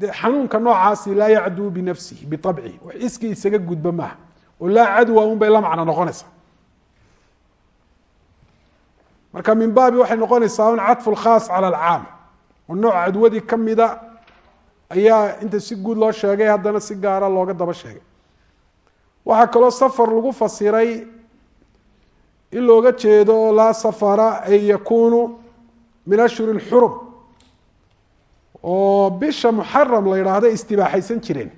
de xanuunka noocaasi laa yacduu binafsihi biabcihi wax iskii isaga gudba maaha. Oo laa cadwa un bay la macno noqonaysa marka min baabi waxay noqonaysaa un cadfu lkhaas cala alcaam oo nooc cadwadii kamida ayaa inta si guud loo sheegay haddana si gaara looga daba sheegay. Waxaa kaloo safar lagu fasiray in looga jeedo laa safara ay yakunu min ashhuri اlxurum oo bisha muxaram la yidhaahdo istibaaxaysan jireen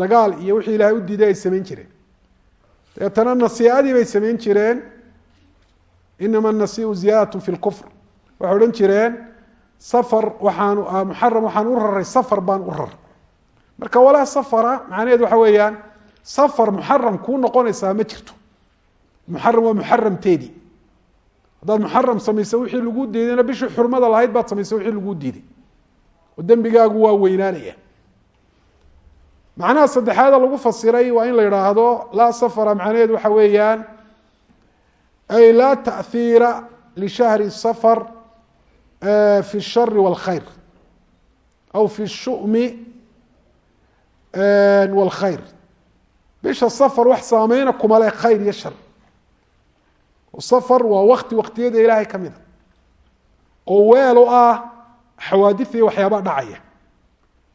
dagaal iyo wixii ilaahay u diiday ay samayn jireen. Deetana nasiiadii bay samayn jireen. Inama nasiu ziyaadatu fi lkufr waxay odhan jireen safar waxaanu muxaram waxaan u raray safar baan u raray marka walaa safara macnaheed waxa weeyaan safar muxaram kuu noqonaysaa ma jirto muxaram waa muxaramteedii haddaad muxaram samaysa wixii laguu diidayna bishii xurmada lahayd baad samaysa wixii laguu diiday oo dembigaagu waa weynaanaya macnaha saddexaada lagu fasiray waa in la yidhaahdo laa safara macnaheed waxa weeyaan ay laa taأhiira lishahri safar fi الshari wاlkhayr aw fi الshumi wاlkhayr bisha safar wax saameyna kuma leh khayr iyo shar safar waa wakti waktiyada ilaahay ka mida. Oo weel u ah xawaadiiyo waxyaabaa dhacaya.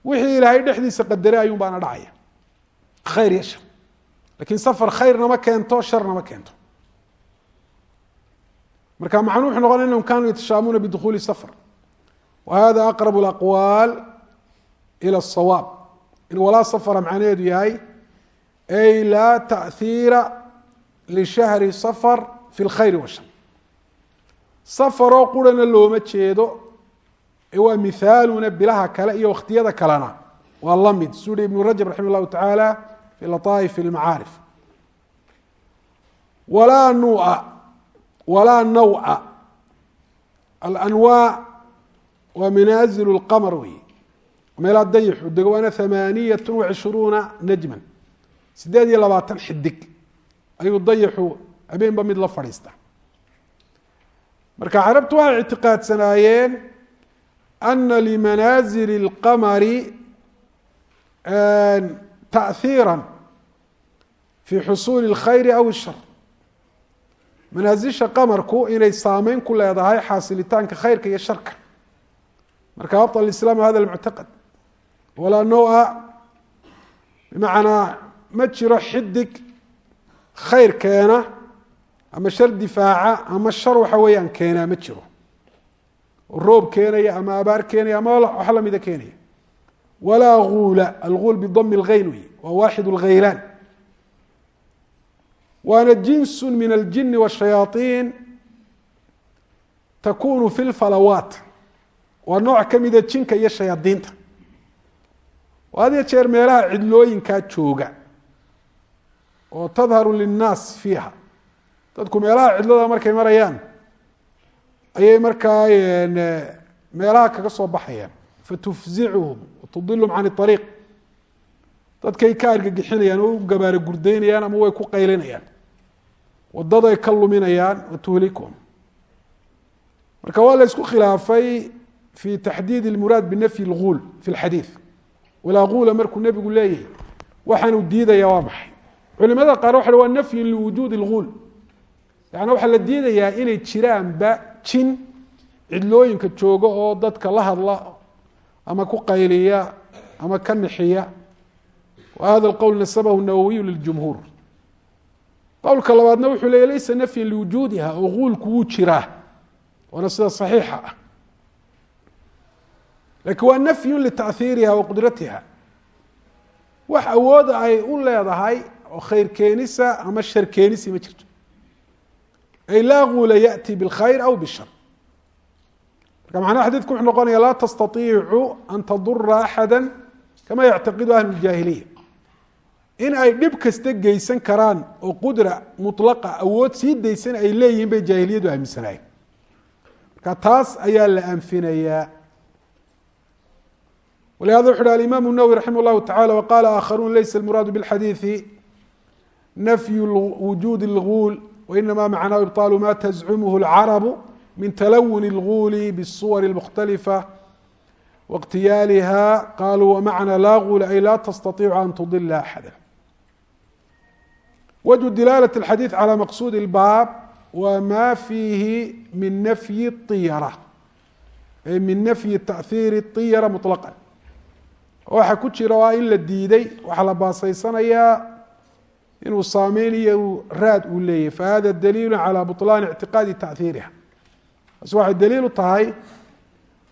Wixii ilaahay dhexdiisa qadare ayuun baana dhacaya. Khayr iyo shar. Laakiin safar khayrna ma keento sharna ma keento. Marka macnuu wuxuu noqonaya inahum kaanuu yatashaamuuna bidukhuuli safar. Wa aqrabu alaqwaal ila asawaab in walaa safara macnaheedu yahay ay laa taahiira lishahri safar fi اlkhayr washar safaroo qurana looma jeedo ee waa mihaaluna bilaha kale iyo wakhtiyada kalena waa la mid suu hi ibnu rajab raximah اllahu tacaala fi laطaa'if اlmacaarif walaa nua walaa nawa alanwaa waa manaazilu اlqamar wey meelaa dayixu dego waana hamaaniyat wacishruuna najman sideed iyo labaatan xidig ayuu dayixu habeenba mid la fadhiista marka carabtu waxay ictiqaadsanaayeen ana limanaazili اlqamari taأhiira fi xusuuli اlkhayri aw ishar manaasisha qamarku inay saameyn ku leedahay xaasilitaanka khayrka iyo sharka marka abطل iسlam hada اmuctaqad walaa noa bimacnaa ma jiro xidig khayr keena ama shar difaaca ama shar waxa weeyaan keenaa ma jiro oo roob keenaya ama abaar keenaya ama wax lamida keenaya walaa guula alguul bidami اlgeyn wey waa waaxid اlghaylaan waana jinsu min aljini wالshayaaطiin takunu fi اlfalawaat waa nooc ka mida jinka iyo shayaadiinta oo had iyo jeer meelaha cidlooyinkaa jooga oo tadharu linnaas fiiha dadku meelaha cidlada markay marayaan ayay markaa meelaha kaga soo baxayaan fatufzicuhum watudilum can اطariiq dadkay ka argagixinayaan oo u gabaaro gurdaynayaan ama way ku qaylinayaan wadaday ka luminayaan watuhlikuhum marka waa la isku khilaafay fi taxdiid اlmuraad binafyi اlguul fi اlxadiid walaa guula markuu nebigu leeyahay waxaanu diidaya waa maxay culimada qaar waxa waa nafyu liwujuudi اlguul yaana waxaa la diidayaa inay jiraanba jin cidlooyinka jooga oo dadka la hadla ama ku qayliya ama ka nixiya wahada hada nasabahu nawawiyu liljumhuur. Qowlka labaadna wuxuu leeyay laysa nafyan liwujuudiha oo uquulku wuu jiraa. Waana sida saxiixa ah. Laakiin waa nafyun litaiiriha wa qudratiha. Wax awooda ay u leedahay oo khayr keenisa ama shar keenisi ma jirto ay laa guula yaأti bاlkhayr aw bالshar marka macnaha xadidku wuxuu noqonaya laa tastaiicu an tadura axada kama yactaqidu ahlu اjaahiliya in ay dhib kasta geysan karaan oo qudra mulaqa awood sii daysan ay leeyihiin bay jaahiliyadu aaminsanaayeen marka taas ayaa la anfinayaa walihada wuxu uhi alimam الnawwi raximah اllahu tacala waqala aakharuun laysa اlmuraadu bاlxadiiثi nafyu wujuud اlguul wainama macnaahu ibطaalu ma tazcumhu اlcarabu min talawun اlguuli bالsuwar اlmukhtalifa waاqtiyaaliha qaluu wamacna laa guula ay laa tastaiicu an tudila axada wجه dilaalة الxadيiث عalى maqsud الbaab wa ma fiihi min nafyi الطiyarة ay min nafyi taأhiiri الطiyara muطlqa waxa ku jira waa in la diiday waxaa la baasaysanayaa inuu saameynayo raad uu leeyahy fahada daliil عalى buطlaan اعtiqaadi taأhiiriha taas waxay daliil u tahay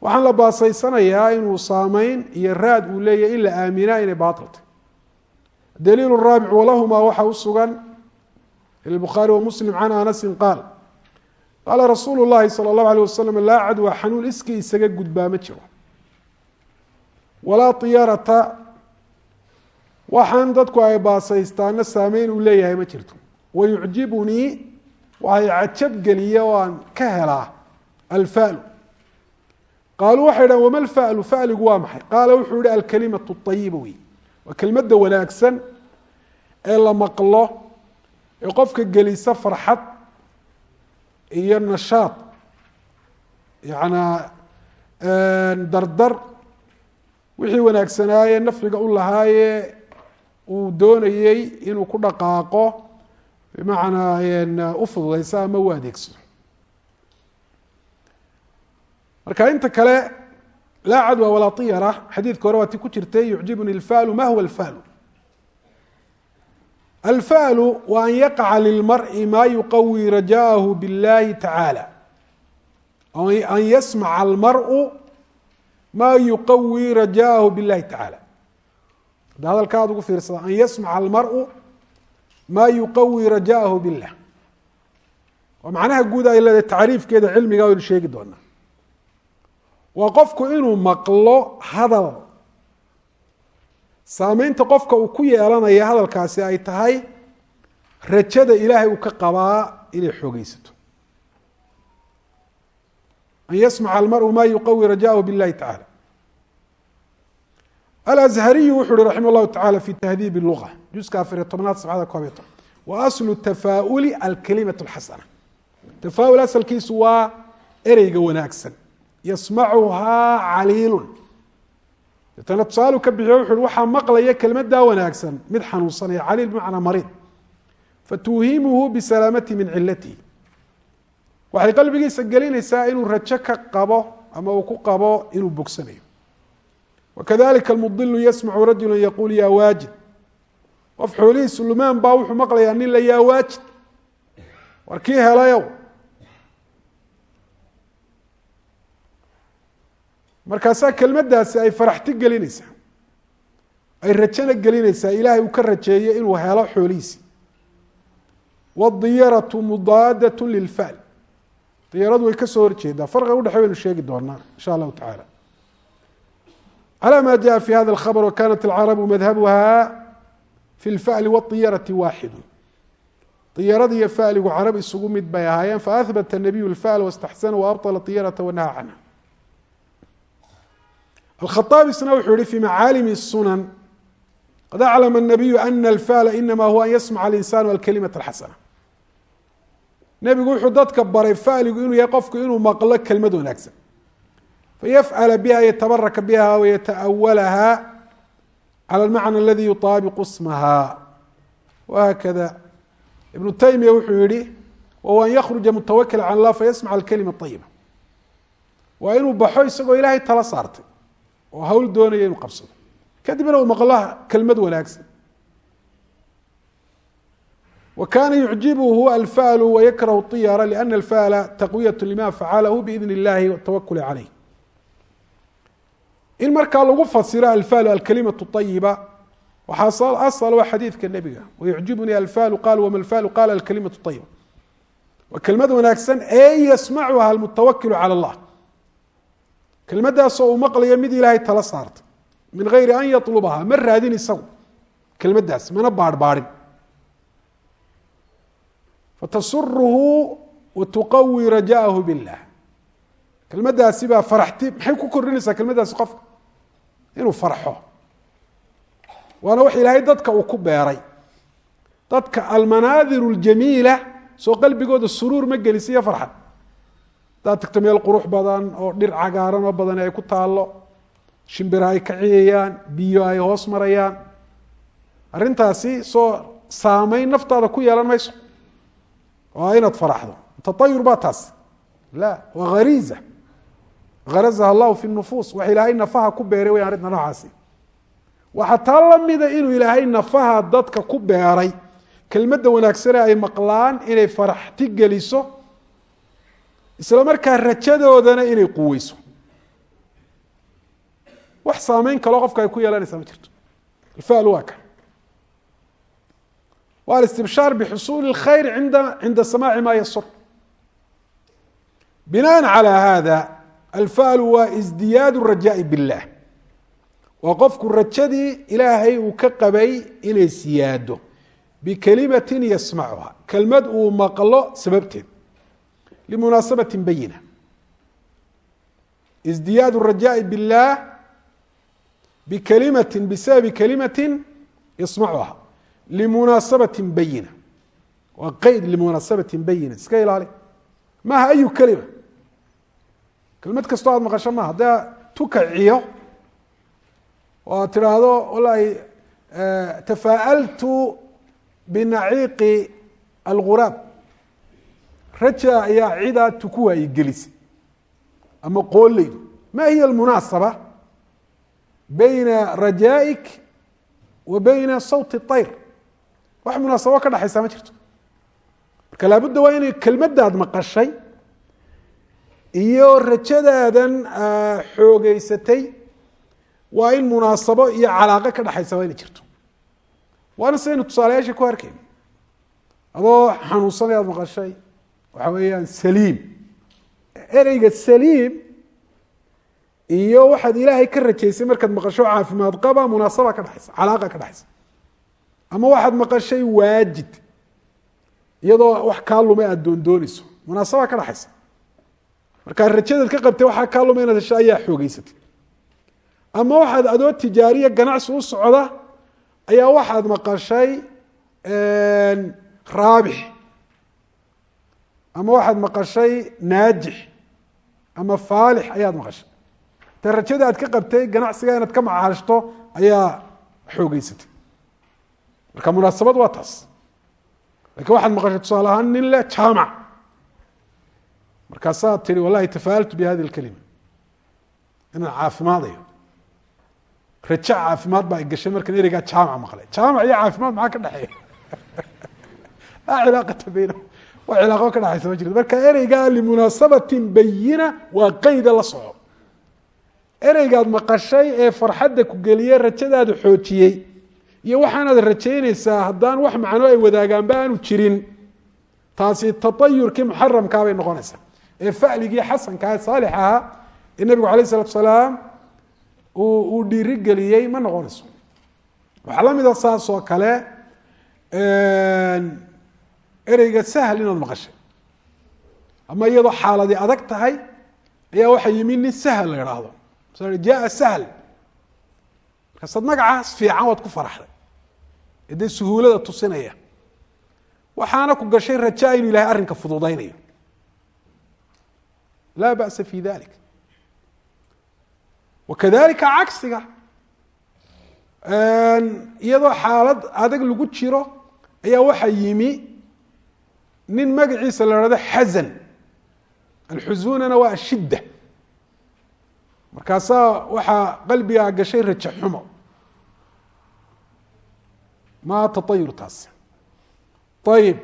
waxaan la baasaysanayaa inuu saameyn iyo raad uu leeyahy in la aaminaa inay baaطiltay dliil الraabic walahmaa waxa u sugan bukhaari wamuslim can anasi qaal qaala rasuulu llahi salى اllahu alيه wasalam laa cadwa xanuun iskii isaga gudbaa ma jiro walaa طiyarata waxaan dadku ay baasaystaana saameyn uu leeyahay ma jirto. Wayucjibunii waxay cajabgeliya oo aan ka helaa alfalu. Qaaluu waxay dhahan wama alfalu? Faligu waa maxay? Qaala wuxuu yihi alkalimatu ayiba wey waa kelmadda wanaagsan ee la maqlo ee qofka gelisa farxad iyo nashaad yanaa dardar wixii wanaagsanaaye nafciga u lahaaye uu doonayey inuu ku dhaqaaqo bimacnaa u fududayso ama u adeegsado marka inta kale laa cadwa walaa طiyara xadiidka hore waa ti ku jirtay yucjibuni اlfalu ma huwa اlfalu alfalu wa an yaqaca lilmari ma yuqawi rajaahu biاllahi tacaalى an yasmaca almaru ma yuqawi rajaahu biاllahi tacaalى hadda hadalka aad ugu fiirsada an yasmaca almaru ma yuqawi rajaahu biاllah waa macnaha guud ay leedahay tacriifkeeda cilmiga waynu sheegi doonaa. Waa qofku inuu maqlo hadal. Saameynta qofka uu ku yeelanaya hadalkaasi ay tahay rajada ilaahay uu ka qabaa inay xoogeysato an yasmaca almaru ma yuqawi rajaahu biاllahi tacala alazhariyu wuxu uhi raximah llahu tacala fi tahdiib luga juska afariyo tobnaad sabcada koob iyo toban wa aslu tafaauli alkalimat اlxasana tafaaul asalkiisu waa ereyga wanaagsan. Yasmacuhaa caliilun. Deetana tusaalu ka bixiyo wuxu uhi waxaa maqlaya kelmaddaa wanaagsan mid xanuunsanaya caliil bimacnaa mariid fatuuhimuhu bisalaamati min cilatihi waxay qalbigiisa gelinaysaa inuu rajo ka qabo ama uu ku qabo inuu bogsanayo wakadalika almudilu yasmacu rajula yaquul ya waajid qof xoolihiisu lumaan baa wuxuu maqlayaa nin la yaa waajid war kii helayow markaasaa kelmaddaasi ay faraxti gelinaysaa ay rajana gelinaysaa ilaahay uu ka rajeeyo inuu helo xoolihiisi wadiyaratu mudaadat lilfaal diyaradu way ka soo horjeedaa farqiga udhexey waynu sheegi doonaa insha allahu tacala calى ma jaءa fi hada اkhabr wakanat alcarabu madhabuha fi اlfa'li wاطiyarati waaxidu diyarada iyo fa'ligu carab isugu mid bay ahaayeen faahbata الnabiyu اlfa'l waاstaxsana waabطla طiyarata wanaha canha alkhaطaabisna wuxuu yihi fi macaalim الsunan qad aclama الnabiyu ana اlfa'la inama huwa an yasmaca اlinsanu alkalimaة اlxasana nebigu wuxuu dadka baray fa'ligu inuu yahay qofku inuu maqlo kelmad wanaagsan fayafcala biha yatabaraka biha wayataawalaha cala almacna aladi yutaabiqu smaha wahakada ibnu taymiya wuxuu yihi wahuwa an yakruja mutawakila cala allah fayasmac alkalima ayiba waa inuu baxo isagoo ilaahay tala saartay oo hawl doonaya inuu qabsado kadibna uu maqlo kelmad wanaagsan وkana يuعجibhu الfأl وykrh الطyرة لأن الfأl تqوyة لma faclh بإذن الlahi والتwkل عalيه in markaa lagu fasiro alfalu alkalimatu ayiba waxaa asal waa xadiidka nebiga. Wayucjibunii alfalu qaal wama alfalu qaala alkalimatu ayiba waa kelmad wanaagsan ee yasmacuha almutawakilu cala allah. Kelmadaasoo uu maqlayo mid ilaahay tala saartay min gayri an yalubaha ma raadin isagu. Kelmadaas mana baarhbaarin fatasuruhu watuqawi rajaahu billah. Kelmadaasi baa faraxti maxay ku kordhinaysaa kelmadaasi qofka? Inuu farxo. Waana wax ilaahay dadka uu ku beeray. Dadka almanaadiru اljamiila soo qalbigooda suruur ma gelisa iyo farxad. Hadaad tagto meel qurux badan oo dhir cagaaran oo badan ay ku taalo shimbira ay ka ciyayaan biyo ay hoos marayaan. Arrintaasi soo saameyn naftaada ku yeelan mayso. Waa inaad faraxdo. Taayur baa taas. La waa hariiza harazaha allahu fi nufuus wax ilaahay nafaha ku beeray way arrinta noocaasi waxaa taa lamida inuu ilaahay nafaha dadka ku beeray kelmadda wanaagsane ay maqlaan inay faraxti geliso isla rajadoodana inay quweyso wax saameyn kaloo qofka ay ku yeelanaysaa ma jirto alfal waa kan wa alistibshaar bxusuuli اlkhayr inda cinda samaaci ma yasur binaan calى hada alfaalu waa isdiyaad rajaai biاllah waa qofku rajadii ilaahay uu ka qabay inay siyaado. Bikelimatin yasmacuha kelmad uu maqlo sababteed. Limunaasabati bayina isdiyaad rajaai biاllah bikelimati bisababi kelimati yasmacuha limunaasabati bayina waa qeyd limunaasabati bayina iska ilaali. Maaha ayu kelima kelmad kastoo aada maqasho maha haddee tukaciyo oo aad tidhaahdo wallahi eh, tafaa'altu binaciiqi alguraab raja ayaa cidaa tukuwa ay gelisay ama qooleydu ma hiya almunaasaba bayna rajaaik wa bayna sawti اطayr wax munaasabo ka dhexaysaa ma jirto. Marka laabudda waa inay kelmaddaad maqashay iyo rajadaadan xoogeysatay waa in munaasabo iyo calaaqo ka dhexaysa waa inay jirto. Waana sidaynu tusaalayaasha ku arkayno adoo xanuunsanay aad maqashay waxa weeyaan saliim. Ereyga saliim iyo waxaad ilaahay ka rajaysay markaad maqasho caafimaad qaba munaasaba ka dhexaysa calaaqa ka dhexaysa ama waxaad maqashay waajid iyadoo wax kaa lumay aada doondoonayso munaasaba ka dhexaysa markaa rajadaad ka qabtay waxaa kaa hesho ayaa xoogeysatay ama waxaad adoo tijaariya ganacsi u socda ayaa waxaad maqashay raabix. Ama waxaad maqashay naajix. Ama faalix ayaad maqashay. Te rajada aad ka qabtay ganacsiga inaad ka macaashto ayaa xoogeysatay marka munaasabad waa taas. Lakin waxaad maqashay tusaale ahaan nin leh jaamac markaasaad tihi wallahi tafaaltu bi hadi lkalima inaan caafimaadayo. Raja caafimaad baa gashay markaan ereygaa jaamac maqlay. Jaamac iyo caafimaad maxaa ka dhexeeya? Laa cilaaqata bayna wax cilaaqo ka dhexaysa ma jirto. Marka ereygaa limunaasabatin bayina waa qeyda la soco. Ereygaad maqashay ee farxadda ku geliyey rajadaada xoojiyey iyo waxaanaad rajaynaysaa haddaan wax macno ay wadaagaanba aanu jirin taasi taayurkii muxaramkaa bay noqonaysaa ee faligii xasankaa saalix ahaa ee nebigu alayh isalatu salaam uu dhiiri geliyey ma noqonayso. Waxaa la mida saas oo kale ereyga sahl inaad maqashay. Ama iyadoo xaaladii adag tahay ayaa waxaa yimi nin sahl la idhaahdo jaa sahl. Markaasaad magacaas fiican waad ku faraxday. Ee dee suhuulada tusinaya waxaana ku gashay rajaa inuu ilahay arrinka fududaynayo laa ba'sa fi dalik wakadalika cagsiga iyadoo xaalad adag lagu jiro ayaa waxaa yimi nin magaciisa la hahdo xasan. Alxusunana waa ashidda markaasaa waxaa qalbigaa gashay raja xumo. Ma taayur taas ayib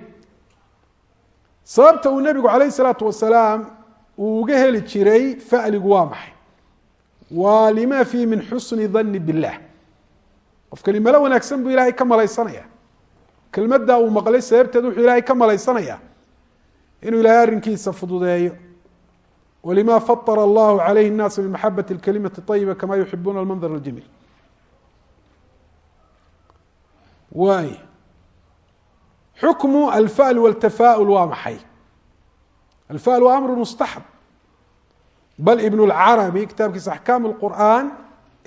sababta uu nebigu calayh isalaatu wasalaam uu uga heli jiray fa'ligu waa maxay waa lima fiihi min xusni dani biاllah qofkani malo wanaagsan buu ilaahay ka malaysanaya kelmaddaa uu maqlay sababteed wuxuu ilaahay ka malaysanaya inuu ilaahay arrinkiisa fududeeyo walima faطr allahu calayhi الnaasa min maxabat اlkalimati طayiba kama yuxibuuna almandar اljamiil waay xukmu alfa'l wاltafaa'ul waa maxay alfa'l waa amru mustaxab bal ibn اlcarabi kitaabkiisa axkaam اlqur'an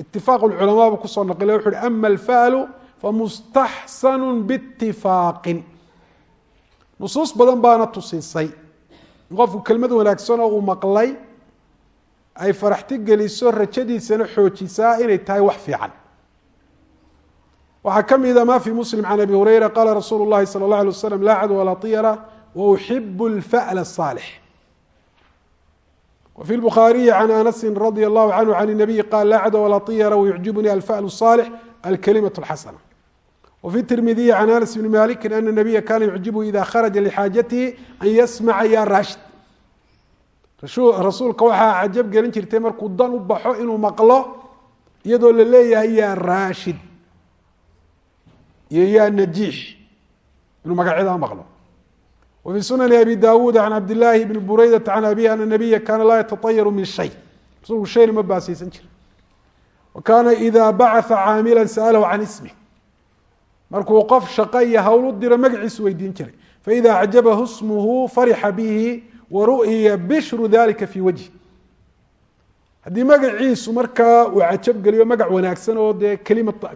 itifaaq اlculamaa buu kusoo naqilay wuxu uhi ama alfa'lu famustaxsanu bاtifaaqin nusuus badan baana tusiisay in qofku kelmad wanaagsanoo uu maqlay ay faraxti geliso rajadiisana xoojisaa inay tahay wax fiican waxaa ka mida ma fi muslim can abi hurayra qaala rasuulu اllahi salى اllah alay waslam laa cadwa walaa طiyara wauxibu اlfa'l الصaalix وفي البخاري عن أنس رضي الله عنه عن النبي قال لا عدو ولا طير ويعجبني الفأل الصالح الكلمة الحسنة وفي الترمذي عن أنس بن مالك أن النبي كان يعجبه إذا خرج لحاجته أن يسمع يا راشد rasuulka waxaa cajab gelin jirtay markuu dan u baxo inuu maqlo iyadoo la leeyahay yaa raashid iyo yaa najiix inuu magacyadaa maqlo وفي سنن أبي داود عن عبد الله بن بريدة عن أبيه أن النبي كان لا يتطير من شيء رسولku شhayna ma baasaysan jiri وكان إذا بعث عاamلا سأله عن اسمه markuu qof shaqo iyo hawl u diro magaciisu weydiin jiray فإذا أعجبه اسمه فرxa bه وru'ya bشhru ذلika في وجه haddii magaciisu markaa uu cajab geliyo magac wanaagsan oo dee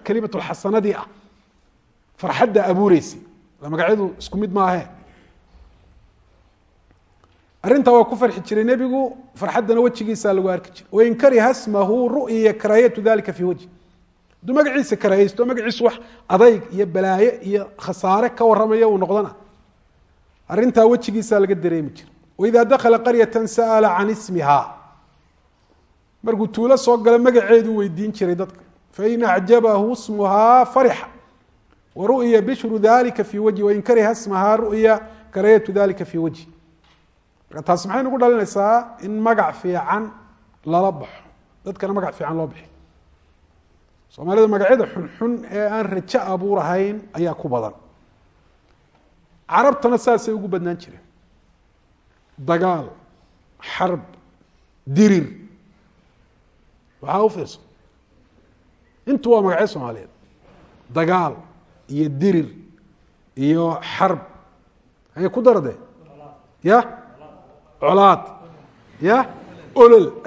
kelimaة xasanadii ah farxadda abuureysay magacyadu isku mid maahe arrintaa waa ku farxi jiray nebigu farxaddana wejigiisaa lagu arki jiray. Wain kariha smahu ru'ya karaahiyatu dalika fii wajhi. Hadduu magaciisa karaahaysto magaciisu wax adayg iyo balaayo iyo khasaare ka warramaya uu noqdana arrintaa wejigiisaa laga dareemi jiray. Waidaa dakala qaryatan sa'ala can ismiha markuu tuulo soo galo magaceedu weydiin jiray dadka. Fain acjabahu smuhaa farixa. Wa ru'ya bishru dalika fii wajhi wain kariha smaha ru'ya karaahiyatu dalika fii wajhi marka taasi maxay nagu dhalinaysaa in magac fiican lala baxo. Dadkana magac fiican loo bixi. Soomaalida magacyada xunxun ee aan rajo abuurahayn ayaa ku badan. Carabtana saasay ugu badnaan jireen. Dagaal xarb dirir. Waxaa u fiirso. Intu waa magacyo soomaaliyeed dagaal iyo dirir iyo xarb ayay ku darade ya colaad. Ya? Olol.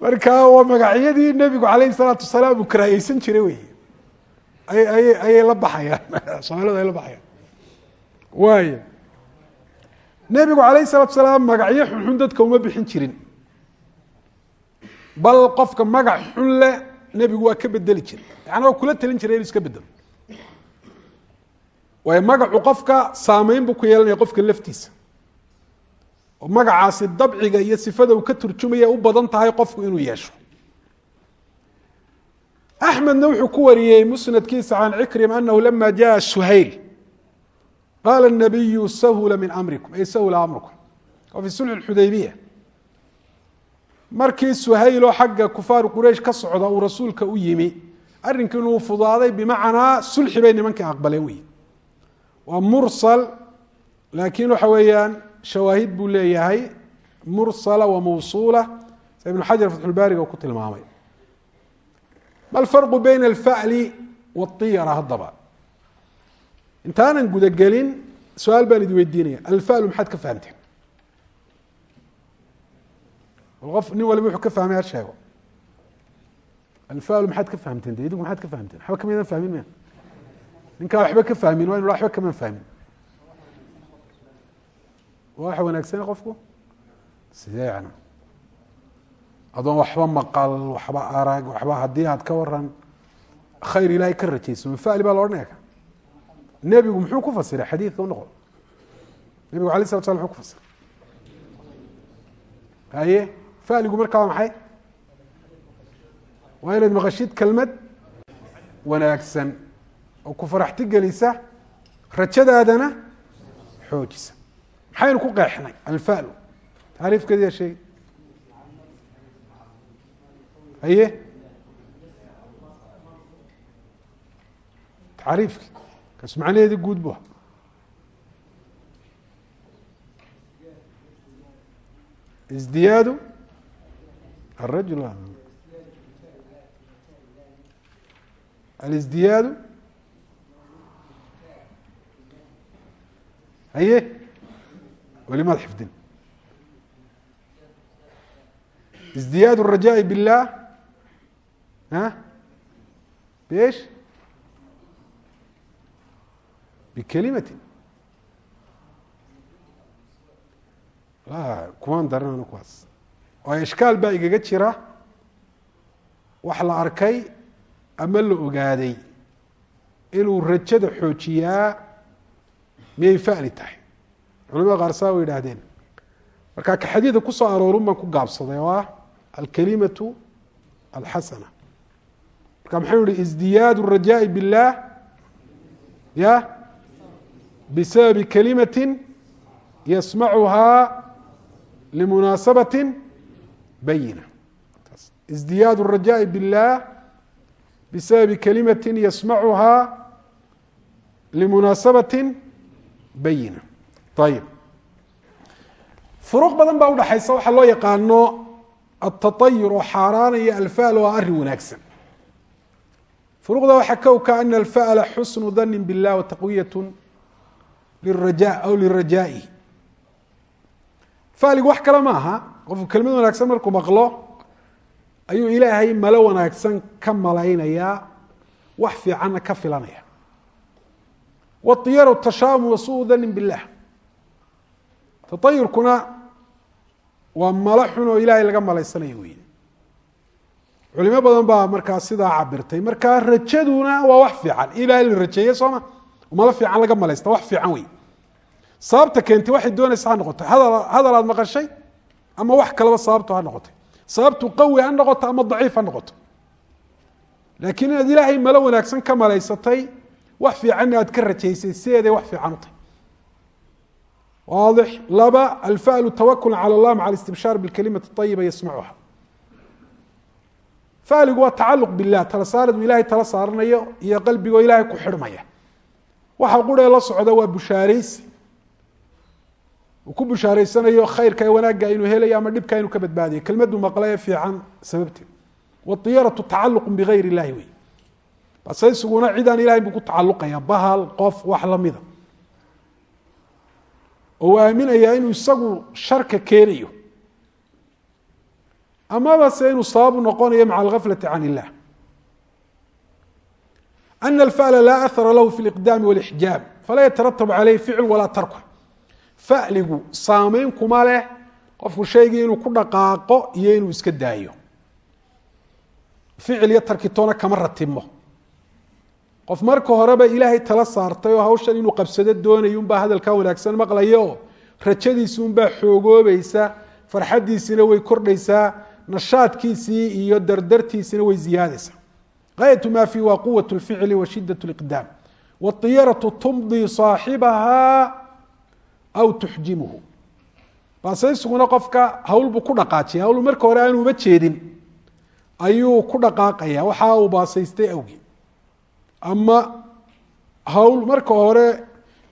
Marka waa magacyadii nebigu alayhi salaatu wasalaam uu karaahiyeysan jiray wey ay ayy ayay la baxayaan. Soomaalida ay la baxayaan. Waayo nebigu alayhi salaatu salaam magacyo xunxun dadka uma bixin jirin. Bal qofka magac xun leh nebigu waa ka bedeli jiray. Yaana waa kula talin jiray inu iska bedelo waayo magacu qofka saameyn buu ku yeelanaya qofka laftiisa. Oo magacaasi dabciga iyo sifada uu ka turjumaya u badan tahay qofku inuu yeesho. Axmedna wuxuu ku wariyey musnadkiisa can cikrim anahu lama jaa suhayl. Qaala nabiyu sahula min amrikum. Ay sahula amrukum. Oo fi sulxi xudaybiya markii suhayl oo xagga kufaar quraysh ka socda uu rasuulka u yimi arrinkiinu uu fudaaday bimacnaa sulxi bay nimankii aqbaleen wey waa mursal laakiin waxa weeyaan shawaahid buu leeyahay. Mursala wa mawsuula. Sa ibnu xajar fatxulbaariga ku tilmaamay. Ma alfarqu bayna alfa'li waاطiyara haddaba. Intaanan gudagelin su'aal baan idi weydiinaya maxaad ka fahamteen qof nin waliba wuxuu ka fahmay ha sheego. Alfa'lu maxaad ka fahamteen? De idinku maxaad ka fahamteen? Waxba kamaydan fahmin maya ninkaan waxba ka fahmin waa inu kaman fahmin. Waxa wanaagsane qofku? Sidee adoon waxba maqal waxba arag waxba haddii aad ka waran khayr ilaahay ka rajayso. Mafali baa la odhanaya nebigu muxuu ku fasiray xadiidka unoqon nebigu alay slat slam muxuu ku fasiray. Haye faligu markaa waa maxay? Waa inaad maqashid kelmad wanaagsan oo ku faraxti gelisa rajadaadana xoojisa. Maxaynu ku qeexnay? Alfalu. Taariifkeedi yaa sheegay. Haye? Tacriifki kaas macnaheedi guud bu isdiyaadu arajul alisdiyaadu haye welimaad xifdin ازدياad الرajاء بالlah bش بكلمة kumaan daran kuwaas oo ishkaal baa igaga jira wax la arkay ama la ogaaday inuu rajada xoojiyaa miyay fali tahay? Culamada qaar saa way yidhaahdeen. Marka ka xadiida ku soo aroorun baan ku gaabsaday oo ah alkalimatu alxasana marka maxaynu ihi isdiyaadu rajaai biاllah ya bisababi kalimati yasmacuhaa limunaasabati bayina isdiyaadu rajaai biاllah bisababi kalimati yasmacuhaa limunaasabati bayina. Ayib furuq badan baa udhaxaysa waxaa loo yaqaano atatayur oo xaaraanaya alfal waa arrin wanaagsan. Furuqda waxaa kowka ana alfa'la xusnu dani biاllah wa taqwiyat liraja aw lirajaa'ihi faligu wax kale ma aha. Qofku kelmad wanaagsan markuu maqlo ayuu ilaahay malo wanaagsan ka malaynayaa wax fiicanna ka filanaya waطiyaru tashaum wasuu dani biاllah taayurkuna waa malo xun oo ilaahay laga malaysanayo wey culimo badan baa markaa sidaa cabirtay markaa rajaduna waa wax fiican. Ilaahay la rajeeye sooma. Malo fiican laga malaysta wax fiican wey sababta keentay waxay doonaysa ha noqotay. Hadal hadal aad maqashay ama wax kaleba sababtu ha noqotay. Sababtu qawi ha noqoto ama daciif ha noqoto. Laakiin inaad ilaahay malo wanaagsan wax fiicanna aad ka rajaysay sideeday wax fiican u tahy واضح laba alfأl twakl calى الlah mع الاstibshاar bاkalimaة الطayiba yasmacuha faligu waa tacaluq bilah tala saarad u ilahay tala saaranayo iyo qalbigoo ilahay ku xidhmaya waxa quree la socda waa bushaaraysi uu ku bushaaraysanayo khayrka ee wanaagga inuu helayo ama dhibka inuu ka badbaadayo kelmadu maqla ee fiican sababteed wاطiyaraةu tacaluq bغayr الlahi wey basaysiguna cidaan ilahay buu ku tacaluqaya bahal qof wax lamida oo aaminayaa inuu isagu sharka keenayo. Amaba se inuu sababu noqonayo maca algaflati can illah. Ana alfa'la laa ahara lahu fi liqdaami walixjaab falaa yataratab caleyh ficlu walaa tarku. Fa'ligu saameyn kuma leh. Qofku shaygii inuu ku dhaqaaqo iyo inuu iska daayo. Ficil iyo qof marka horeba ilaahay tala saartay oo hawshan inuu qabsado doonay unbaa hadalkaa wanaagsan maqlaya oo rajadiisi unbaa xoogoobaysa farxaddiisina way kordhaysaa nashaadkiisii iyo dardartiisina way ziyaadaysaa gaayat ma fi waa quwat lficli wa shidat liqdaam. Wاطiyaratu tumdi saaxibaha aw tuxjimuhu. Baasaysuguna qofka hawl buu ku dhaqaajiya hawl marka hore aanu uma jeedin ayuu ku dhaqaaqaya waxa uu baasaystay awgii ama hawl marka hore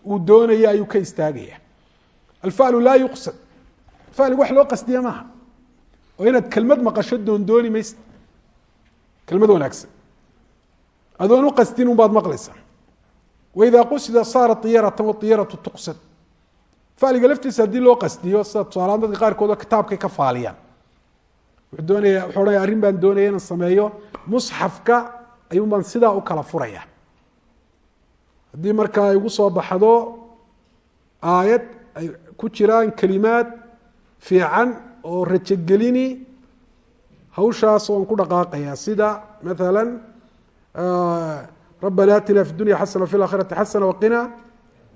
uu doonaya ayuu ka istaagaya. Alfalu laa yuqsad. Faligu wax loo qasdiya maaha. Oo inaad kelmad maqasho doondooni maysa kelmad wanaagsan. Adoon u qasdin unbaad maqlaysaa. Waida qusida saara iyarata waiyaratu tuqsad. Faaliga laftiisa haddii loo qasdiyo sida tusaalahaan dadka qaarkood kitaabkay ka faaliyaan. Wuxuu doonaya wuxuu odhanaya arrin baan doonaya inaan sameeyo musxafka ayuun baan sidaa u kala furaya haddii markaa igu soo baxdo aayad ay ku jiraan kelimaad fiican oo rajogelini hawshaas waan ku dhaqaaqaya sida maala rabbana atina fi dunya xasana fi laakhirati xasana waqina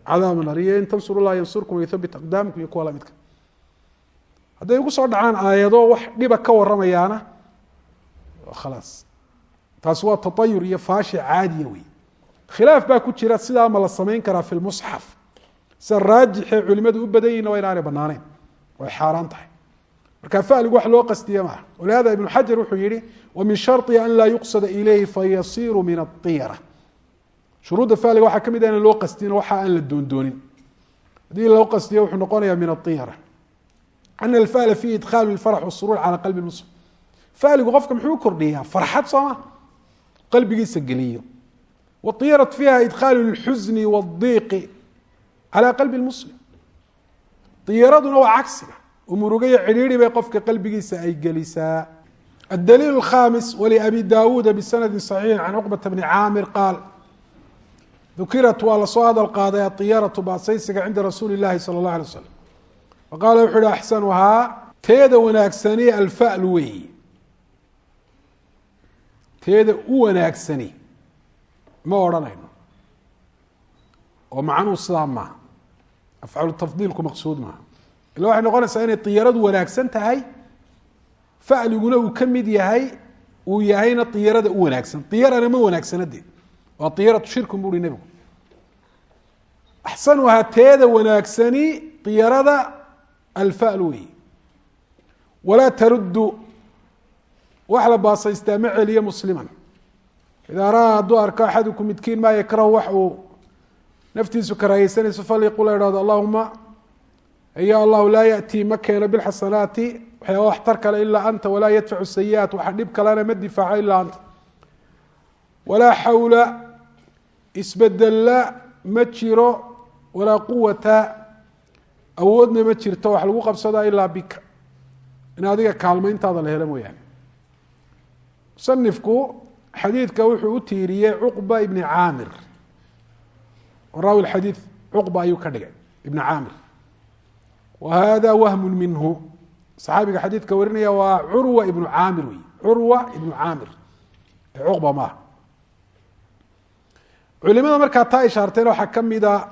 cadaab nar iyo in tansur llah yansurkum wayuthabit aqdaamkum iyo kuwa lamidka hadday igu soo dhacaan aayado wax dhiba ka waramayaana khalaas taasi waa taayur iyo faashi caadiya wey khilaaf baa ku jira sidaa ma la samayn karaa fi lmusxaf sida raajixee culimadu u badan yihiin waa inaanay banaaneyn way xaaraan tahay. Marka faligu wax loo qasdiye maaha walihada ibnu xajar wuxuu yihi wamin shari an laa yuqsada ilayhi fayasiru min aiyara shuruudda faliga waxaa ka mid a in loo qasdin waxa aan la doondoonin. Haddii loo qasdiyo wuxuu noqonaya min aiyara ana alfala fihi idkhaalu lfarx wasuruur cala qalbi muslim. Faligu qofka muxuu kordhiyaa? Farxad sooma qalbigiisa geliyo waiyaratu fiiha idkhaalu lxusni wadiiqi cala qalbi muslim iyaraduna waa cagsiga murugayo cidhiiri bay qofka qalbigiisa ay gelisaa adaliil الkhamis wlabi dawuuda bisanadi صaxiix can cuqbata bni caamir qaal dukirat waa lasoo hadal qaaday aiyaratu baasaysiga cinda rasuuli اlahi salى اlah alay slam faqaala wuxu uhi axsanuhaa teeda wanaagsani alfalu weyi teeda u wanaagsani ma odhanayno. Oo macnuhu sidaa maaha afcalu tafdiilku maqsuud maaha ila waxay noqonaysaa inay iyaradu wanaagsan tahay faliguna uu ka mid yahay uu yahayna iyarada u wanaagsan. Iyarana ma wanaagsana dee. Waa iyaratu shirkun bu uhi nebigu. Axsanuhaa teeda wanaagsani iyarada alfal weyi walaa taruddu wax la baasaystaa ma celiyo musliman. Idaa ra'aa hadduu arko axadukum midkiin maa yakrahu wax uu naftiisu karaahaysanayso faliqu la ihahdo allahuma ya allahu laa yaأtii ma keeno bاlxasanaati waxyaaba waxtar kale ilaa anta walaa yadfacu sayi'aat waxa dhib kalena ma difaaco ilaa anta. Walaa xawla isbedella ma jiro walaa quwata awoodna ma jirto wax lagu qabsadaa ilaa bika. In adiga kaalmayntaada la helo mooyaane musanifku xadiidka wuxuu u tiiriyey cuqba ibni caamir. Raawi xadiid cuqba ayuu ka dhigay ibni caamir. Whada wahmu minhu. Saxaabiga xadiidka warinaya waa curwa ibnu caamir wey curwa ibnu caamir. Cuqba maaha culimada markaa taa ishaarteen waxaa ka mida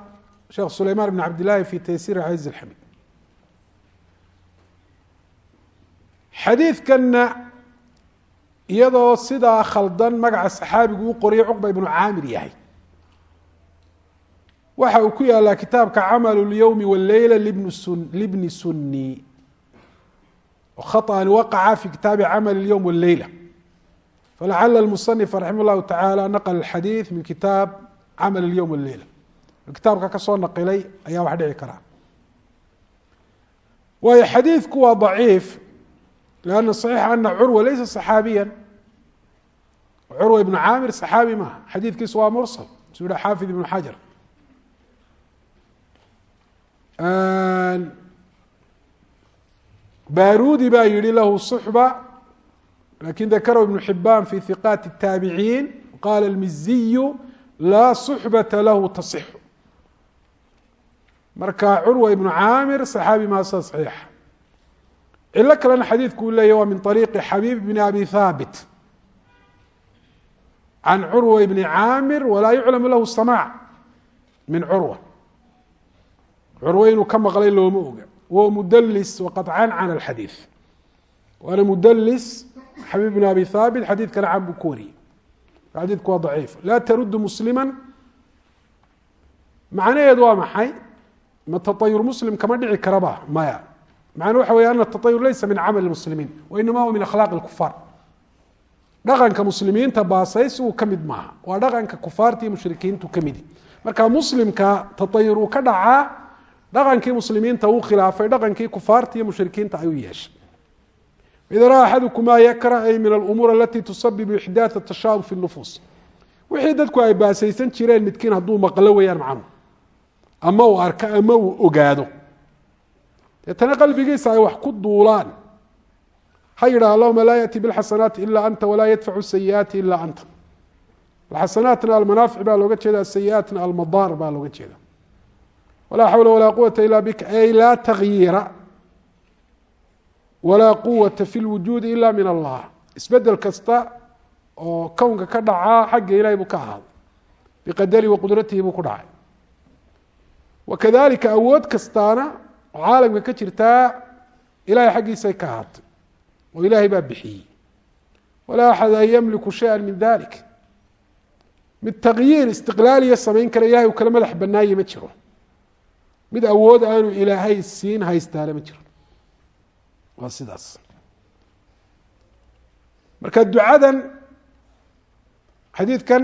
sheekh sulayman ibn cabdillahi fi taysiir caziz اlxamid xadiidkanna iyadoo sidaa khaldan magaca saxaabigu u qoriyay cuqba ibnu caamir yahay waxa uu ku yaalaa kitaabka camal اlyowmi wاleyla libni suni khaطأa waqaca fi kitaabi camal اlyowm wاleyla falacala اlmuصنif raximah اllahu taعala naql اxadiiث min kitaab camal اlyowm wاleyla kitaabka kasoo naqilay ayaa wax dhici karaa waayo xadiidku waa ضaciif لأna صaxiixa ana curwa laysa صaxaabiya curwa ibnu caamir صaxaabi maaha xadiidkiisu waa mursal su yiha xaafid ibnu xajar barudi baa yihi lahu صxbة lakin dakrhu iبن xibaan fi ثiqaat الtaabiciin qala الmiziyu laa صxbaةa lahu taصixu marka curwa iبnu caamir صaxaabi maasa صaxiixa cilo kalena xadiidku uu leeya waa min طariiqi xabiib bn abi haabit can curwa bni caamir walaa yuclamu lahu samaac min curwa curwa inuu ka maqlay looma oga wa mudlis waqad cancana alxadiid waana mudlis xabiib bn abi haabit xadiidkana can buu ku wariyey xadiidku waa daciif laa tarudu muslima macnaheedu waa maxay ma taayur muslim kama dhici karaba maya macnuu waxa wey ana taayur laysa min camali muslimiin wainama huwa min akhlaaqi kufaar dhaqanka muslimiinta baasaysigu ka mid maaha. Waa dhaqanka kufaarta mushrikiintu ka midi marka muslimka taayur uu ka dhacaa dhaqankii muslimiinta uu khilaafay dhaqankii kufaarta mushrikiinta ayuu yeeshay. Ida raa axadukum maa yakrah ay min alumuur alati tusabibu ixdaat tashaum fi nufuus wixii dadku ay baasaysan jireen midkiin hadduu maqlo weyaan macnuhu ama uu arko ama uu ogaado. Deetana qalbigiisa ay wax ku duulaan ha yidhah allahuma laa yaأti bاlxasanaati ila anta walaa yadfacu sayi'aati ila anta. Alxasanaatna almanaafic baa looga jeeda asayi'aatna almadaar baa looga jeeda walaa xawla walaa quwata ila bika ay laa takyiira walaa quwata fi lwujuudi ila min allah isbeddel kasta oo kownka ka dhacaa xagga ilahay buu ka ahaaday biqadari wa qudratihi buu ku dhacay. Wakadalika awood kastaana caalamka ka jirtaa ilahay xaggiisay ka ahaatay oo ilaahay baa bixiyey. Walaa axad an yamliku shaya min dalik mid taqyiir istiqlaaliya samayn kale ilahay uu kala madax banaaye ma jiro. Mid awood aanu ilaahay siin haystaale ma jiro. Waa sidaas. Marka ducadan xadiidkan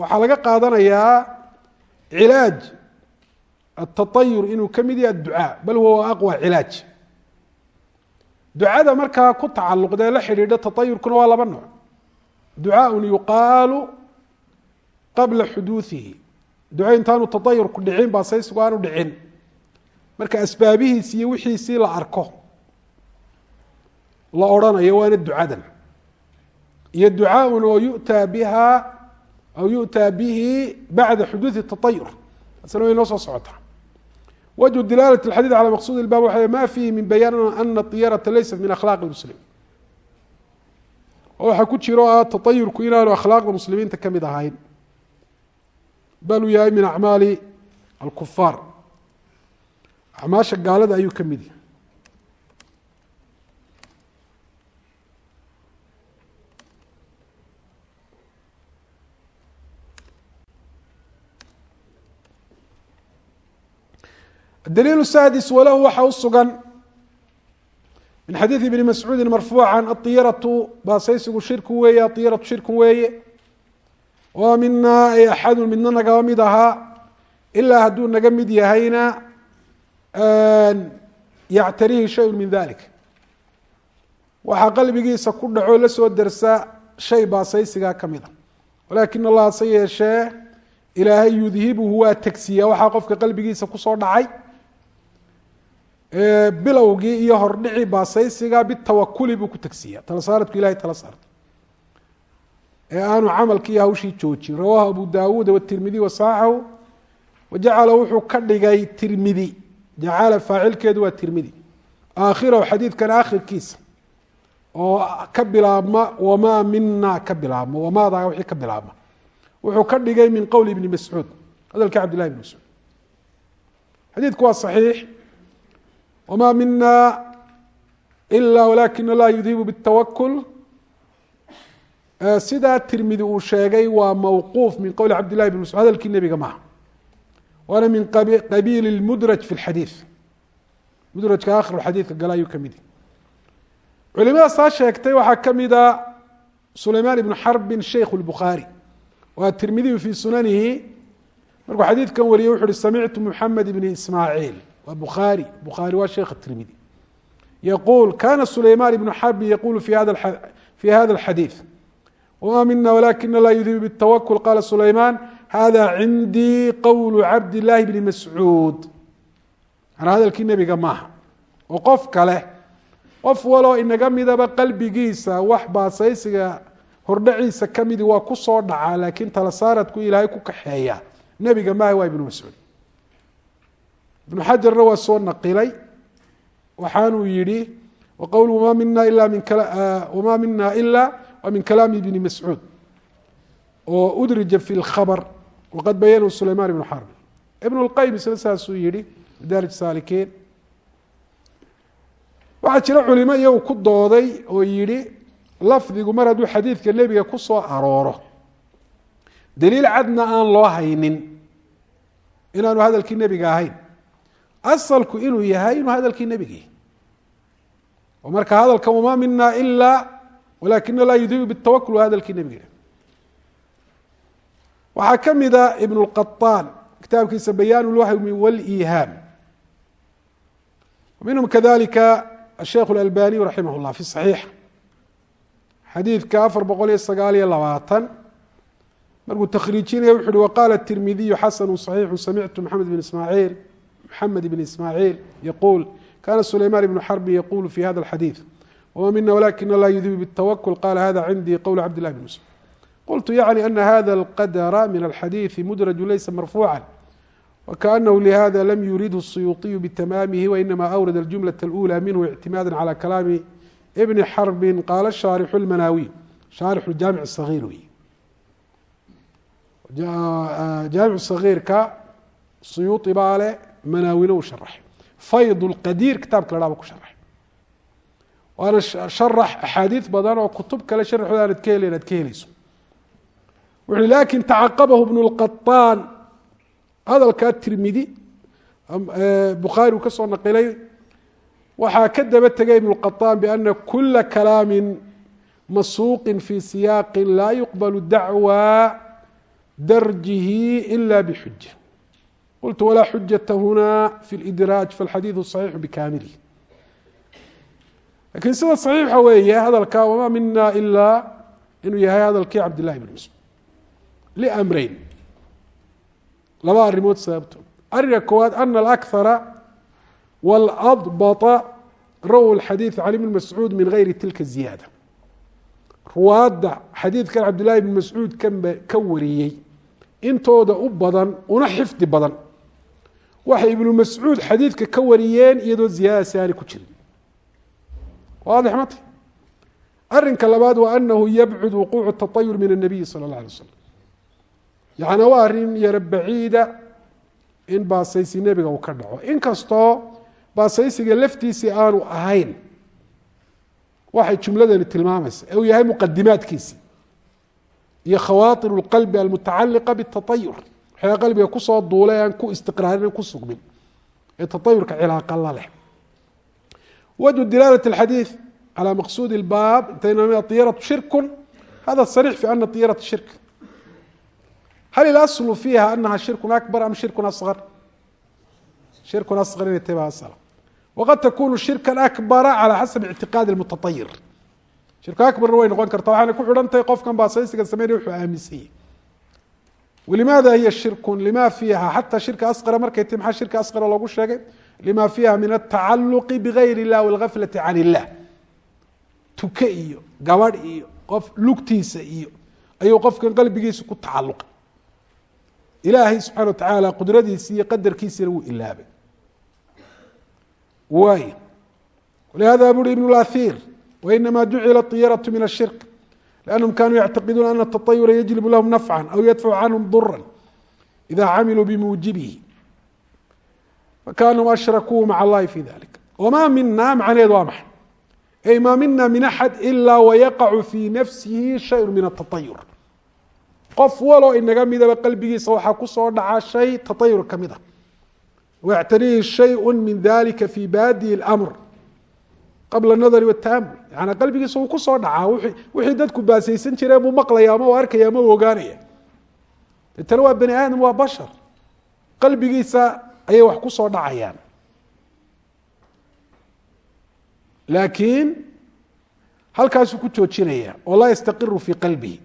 waxaa laga qaadanayaa cilaaj aلtaطayur inuu ka mid yahay adducaa bal huwa aqwa cilaaj ducada markaa ku tacalluqda la xidhiidha tatayurkuna waa laba nooc. Ducaaun yuqaalu qabla xuduuihi duco intaanu taayurku dhicin baa saysigu aanu dhicin. Marka asbaabihiisi iyo wixiisii la arko la odhanayo waana ducadan. Iyo ducaaun oo yutaa biha aw yu'taa bihi bacda xuduui tatayur asna way noo soo socotaa wجه dilaalة الxadيث عalى maqsud الbab wa ma fihi min bayaan ana الطiyaraةa laysat min akhlaaq الmslim oo waxaa ku jiro ah taطayurku inaanu akhlaaqda muslimiinta kamid ahayn bal uu yahay min acmaali الkufaar acmaasha gaalada ayuu ka mid yahay dliil sadis walahu waxa u sugan min xadiiث ibni mascuudi marfuuca aطiyaratu baasaysigu shirku weeye aطiyaratu shirku weeye wa mina ay axadu midna nagaba mid ahaa ilaa hadduu naga mid yahayna yactarihi shayu min dalik waxaa qalbigiisa ku dhaco la soo dersa shay baasaysigaa ka mida walakin allah se yeeshee ilaahay yudhibuhu waa tegsiya waxaa qofka qalbigiisa kusoo dhacay bilowgii iyo hordhicii baasaysiga bitawakuli buu ku tegsiya tala saaradku ilahay tala saarto ee aanu camalkii iyo hawshii joojin. Rawahu abu dawuud watirmidi wasaxahu wajacala wuxuu ka dhigay tirmidi jacala faacilkeedu waa tirmidi aakhirahu xadiidkan aakhirkiisa oo ka bilaabma wamaa mina ka bilaabma. Wamaadaa wixii ka bilaabma. Wuxuu ka dhigay min qowli ibni mascuud. Hadalkii cabd llahi bn mascuud. Xadiidku waa saxiix wma mina ila walakin allah yudhibu bاtawakul sidaa tirmidi uu sheegay waa mawquuf min qowli cabd llahi bn mascuud hadalkii nebiga maaha waana min qabiil اmudraj fi اxadiiث mudrajka akhir xadiidka gala ayuu kamid culimada saa sheegtay waxaa kamida sulayman ibnu xarbin sheikh اlbukhaari waa tirmidiyu fi sunanihi markuu xadiidkan wariyey wuxu uhi samictu muxamed ibni ismaaciil waa bukhaari bukhaari waa sheekh tirmidi yaquul kana sulayman ibnu xarbin yaqulu fi hada alxadiid wma mina walakina laa yudhibu bاtawakul qala sulayman hada cindii qowlu cabd llahi bni mascuud. Manaa hadalkii nebiga maaha. Oo qof kale qof waloo inaga midaba qalbigiisa wax baasaysiga hordhaciisa kamidi waa ku soo dhacaa laakiin tala saaradku ilaahay ku kaxeeya. Nebiga maaha waa ibnu mascuud ibnu xajarna waa soo naqilay waxaanuu yihi waqowlu wama mina ila wa min kalaami ibni mascuud. Oo udrija fi lkhabr waqad bayanahu sulayman ibnu xarb ibn اlqayim isla saasuu yihi madaarij saalikiin. Waxaa jira culimo iyagu ku dooday oo yihi lafdigu mar hadduu xadiidka nebiga ku soo arooro. Daliil cadna aan loo haynin. Inaanu hadalkii nebiga ahayn asalku inuu yahay inuu hadalkii nebiga yahy oo marka hadalka wama mina ilaa walakina laa yudibu bitawakul waa hadalkii nebiga waxaa ka mida ibn اlqaطaan kitaabkiisa bayaan اlwahmi wاliihaam minhum kadalika الsheikh اlalbaniy raximah اllah fi صaxiix xadiidka afar boqol iyo sagaal iyo labaatan markuu takhriijinaya wuxu uhi waqala الtirmidiyu xasanu صaxiixu samictu maxamed bn ismaaciil محمد بن إسماعيل يقول كان سليمان بن حرب يقول في هذا الحديث وما منا ولكن لا يذيب بالتوكل قال هذا عندي قول عبد الله بن مسعود قلت يعني أن هذا القدر من الحديث مدرج ليس مرفوعا وكأنه لهذا لم يريده السيوطي بتمامه وإنما أورد الجملة الأولى منه اعتمادا على كلام ابن حرب قال الشارح المناوي شارح الجامع الصغير جامع الصغير ك suyuui baa le manaawilo u sharaxay fayd اlqadiir kitaabka la haba ku sharaxay waana sharax axaadiid badan oo kutub kale sharxooda aanad ka helayn aad ka helayso wuxu uhi lakin tacaqabahu bnu اlqaطaan hadalkaa tirmidi bukhaari uu ka soo naqilay waxaa ka daba tegay ibn اlqaطaan biana kula kalaami masuuqi fi siyaaqi laa yuqbal dacwa darjihi ila bxuja qلت ولا xujة huna في الإdrاaج فالxadيiث صحيiح بكاmilه lakin sida صaحيixa weeye hadalka wma mina ilا inuu yahay hadalkii cabd للahi بن مسعوud لأmreyn laba arimood sababtood arinka koowaad أن الأكثر والأضبط raw الxadيiث عن بن مسعوud min غayri tilka الزiyaadة ruwaadda xadiidkan cabd لlahi بن مسعوud ka wariyey intooda u badan una xifdi badan waxay ibnu mascuud xadiidka ka wariyeen iyadoo ziyaadadaasi aanay ku jirin waadix mata arinka labaad waa anahu yabcud wuquucu taطayur min الnabiyi salى اllah alay slam yacni waa arrin yaro baciida in baasaysi nebiga uu ka dhaco inkastoo baasaysiga laftiisii aanu ahayn waxay jumladani tilmaamaysa ee uu yahay muqadimaadkiisi iyo khawaaطir اlqalbi almutacaliqa bالtaطayur waxyaa qalbiga kusoo duulay aan ku istiqraarin ku sugmin ee taطayurka cilaaqa la leh wجه dilaalة الxadiiث calى maqsuud الbaab intayna طiyaraة shirku hada صريح في ana طiyaraة shirk hal اlasl fiiha anaha shirku akbar am shirku aصغر shirku aصغر inay tahy ba asl waqad takunu shirka akbara calى xasab اctiqaadi الmutaطayir shirku akbarna way noqon karta waxaana ku xidhan tahay qofkan baasaysiga sameynaya wuxuu aaminsanyay wlimaada hiya shirku lima fiiha xataa shirka asqara markay ti maxaa shirka asqara loogu sheegay lima fiiha min atacaluqi bigayr اllah wاlgaflati can illah tuke iyo gabadh iyo qof lugtiisa iyo ayuu qofkan qalbigiisa ku tacaluqay ilaahay subxana wa tacaala qudradiisi iyo qadarkiisina wuu ilaabay waay lihada buri ibn اlathir wainama jucila طiyaraة min الshirk لأنهم kانوا يعتقدون أن التطير يجلب لهم نفعا أو يدفع عنهم ضرا إذا عملوا بموجبه فكانوا أشركوا مع الله في ذلك وما منا معنeed waa مaحay أي ما منا من أحد إلا ويقع في نفسه شhيء من التطير qof walo inaga midaba qalbigiisa waxaa kusoo dhaca شhay تطير kamid a ويعتنيه شhيء من ذلika في bادي الأمر qabla nadari wataamul yanaa qalbigiisa wuu ku soo dhacaa wixii dadku baasaysan jireen buu maqlaya ama arkaya ama ogaanaya. Deetana waa bani aadam waa bashar. Qalbigiisa ayay wax ku soo dhacayaan. Laakiin halkaasuu ku joojinaya oo laa yastaqiru fii qalbihi.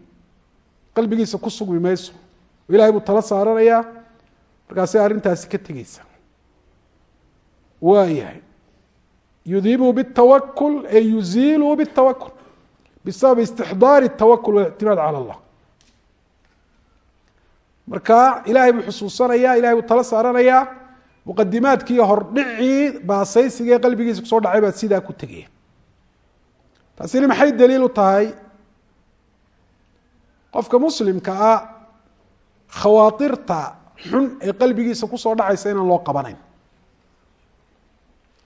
Qalbigiisa ku sugmi mayso. Ilahay buu tala saaranayaa. Markaasay arrintaasi ka tegeysa. Waayahay yudibu bالtawakl ay yuziilu bالtawakl bisabab istixdaari الtawakl واlictimaad calى اllah marka ilahay buu xusuusanaya ilahay buu tala saaranayaa muqadimaadkii hordhicii baasaysiga ee qalbigiisa kusoo dhacay baa sidaa ku tegaya taasina maxay daliil u tahay qofka muslimka ah khawaairta xun ee qalbigiisa kusoo dhacaysa inaan loo qabanayn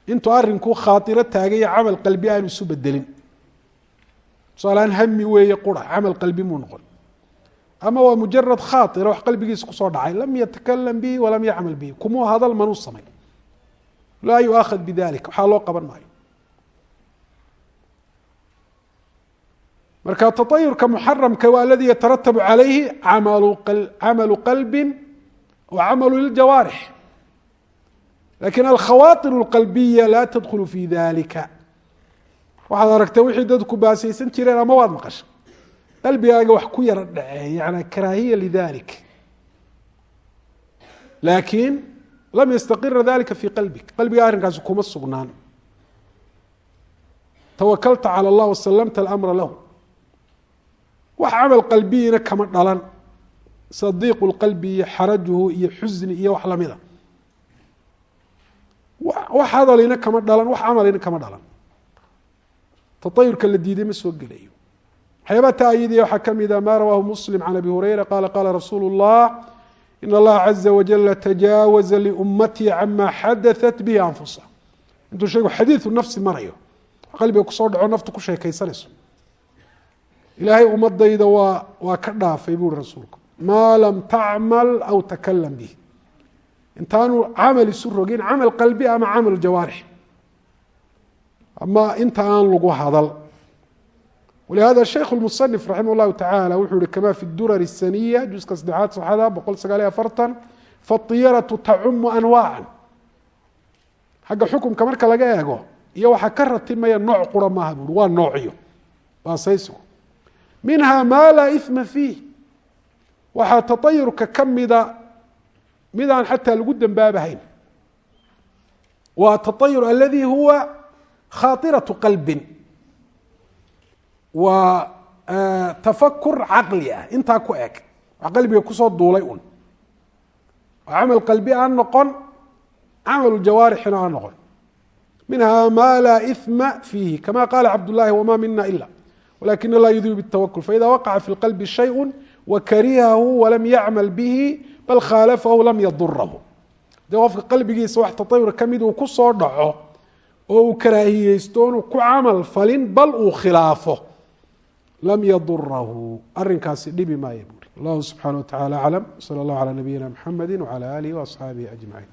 intuu arinku khaairo taagaya camal qalbi aanu isu bedelin. Tusaaleaan hami weeye qura camal qalbi muu ama waa mujarad khaaira wax qalbigiisa ku soo dhacay. Lam yatakalam bihi walam yacmal bihi kumuu hadal manuu samay. Laa yuaakhad bidalik waxaa loo qaban maayo. Marka taayurka muxaramka waa aladi yataratabu calayhi camalu qalbi wa camalu liljawaarix lakin alkhawaair اlqalbiya laa tadkhulu fi dalika waxaad aragtay wixii dadku baasaysan jireen ama waad maqasha qalbigaaga wax ku yara dhacee yani karaahiya lidalik laakiin lam yastaqira dalika fi qalbik qalbiga arrinkaasi kuma sugnaan tawakalta calى اllah wasalamta alamra lahu wax camal qalbiyina kama dhalan sadiiqu lqalbi iyo xarajuhu iyo xusni iyo wax lamida wax hadalina kama dhalan wax camalina kama dhalan. Taayurka la diiday ma soo gelayo. Waxyaaba taayidaya waxaa kamida ma rawaahu muslim can abi hureyra qala qala rasuulu اllah in allaha caza wajala tajaawaza liummatii cama xadaat bihi anfusa intuu sheegu xadiiu nafsi marayo. Qalbiga ku soo dhaco naftu ku sheekaysanayso. Ilaahay ummadayda waa waa ka dhaafay buuri rasuulku. Maa lam tacmal aw takalam bih intaanu camal isu rogin camal qalbi ama camal jawaarix ama inta aan lagu hadal walihada sheikh musanif raximah llahu tacaala wuxuu yihi kama fi durar الsaniya juska saddexaad saxada boqol sagaal iyo afartan faطiyaratu tacumu anwaaca xagga xukumka marka laga eego iyo waxaa ka ratimaya nooc qura maaha buuri waa noocyo baasaysigu minha ma laa ima fiih waxaa taayurka kamida midaan xataa lagu dembaabahayn waa taayur aladi huwa khaairaة qalbin waa tafakur caqli ah intaa ku eg wax qalbiga kusoo duulay un oo camal qalbi aan noqon camal jawaarixina aan noqon minha ma laa ima fiihi kama qala cabd llahi wma mina ila wlakin la yudibu bالtawakl faida waqaca fi اlqalbi shayء wakarihahu walam yacmal bihi bal khaalafahu lam yadurahu dee qofka qalbigiisa wax taayur kamid uu kusoo dhaco oo uu karaahiyeysto onuu ku camal falin bal uu khilaafo lam yadurahu arinkaasi dhibi maayo buuri allahu subxana wa tacala aclam salى اllah alى nabiyina mxamedi wعalى alihi وaصxaabihi ajmaciin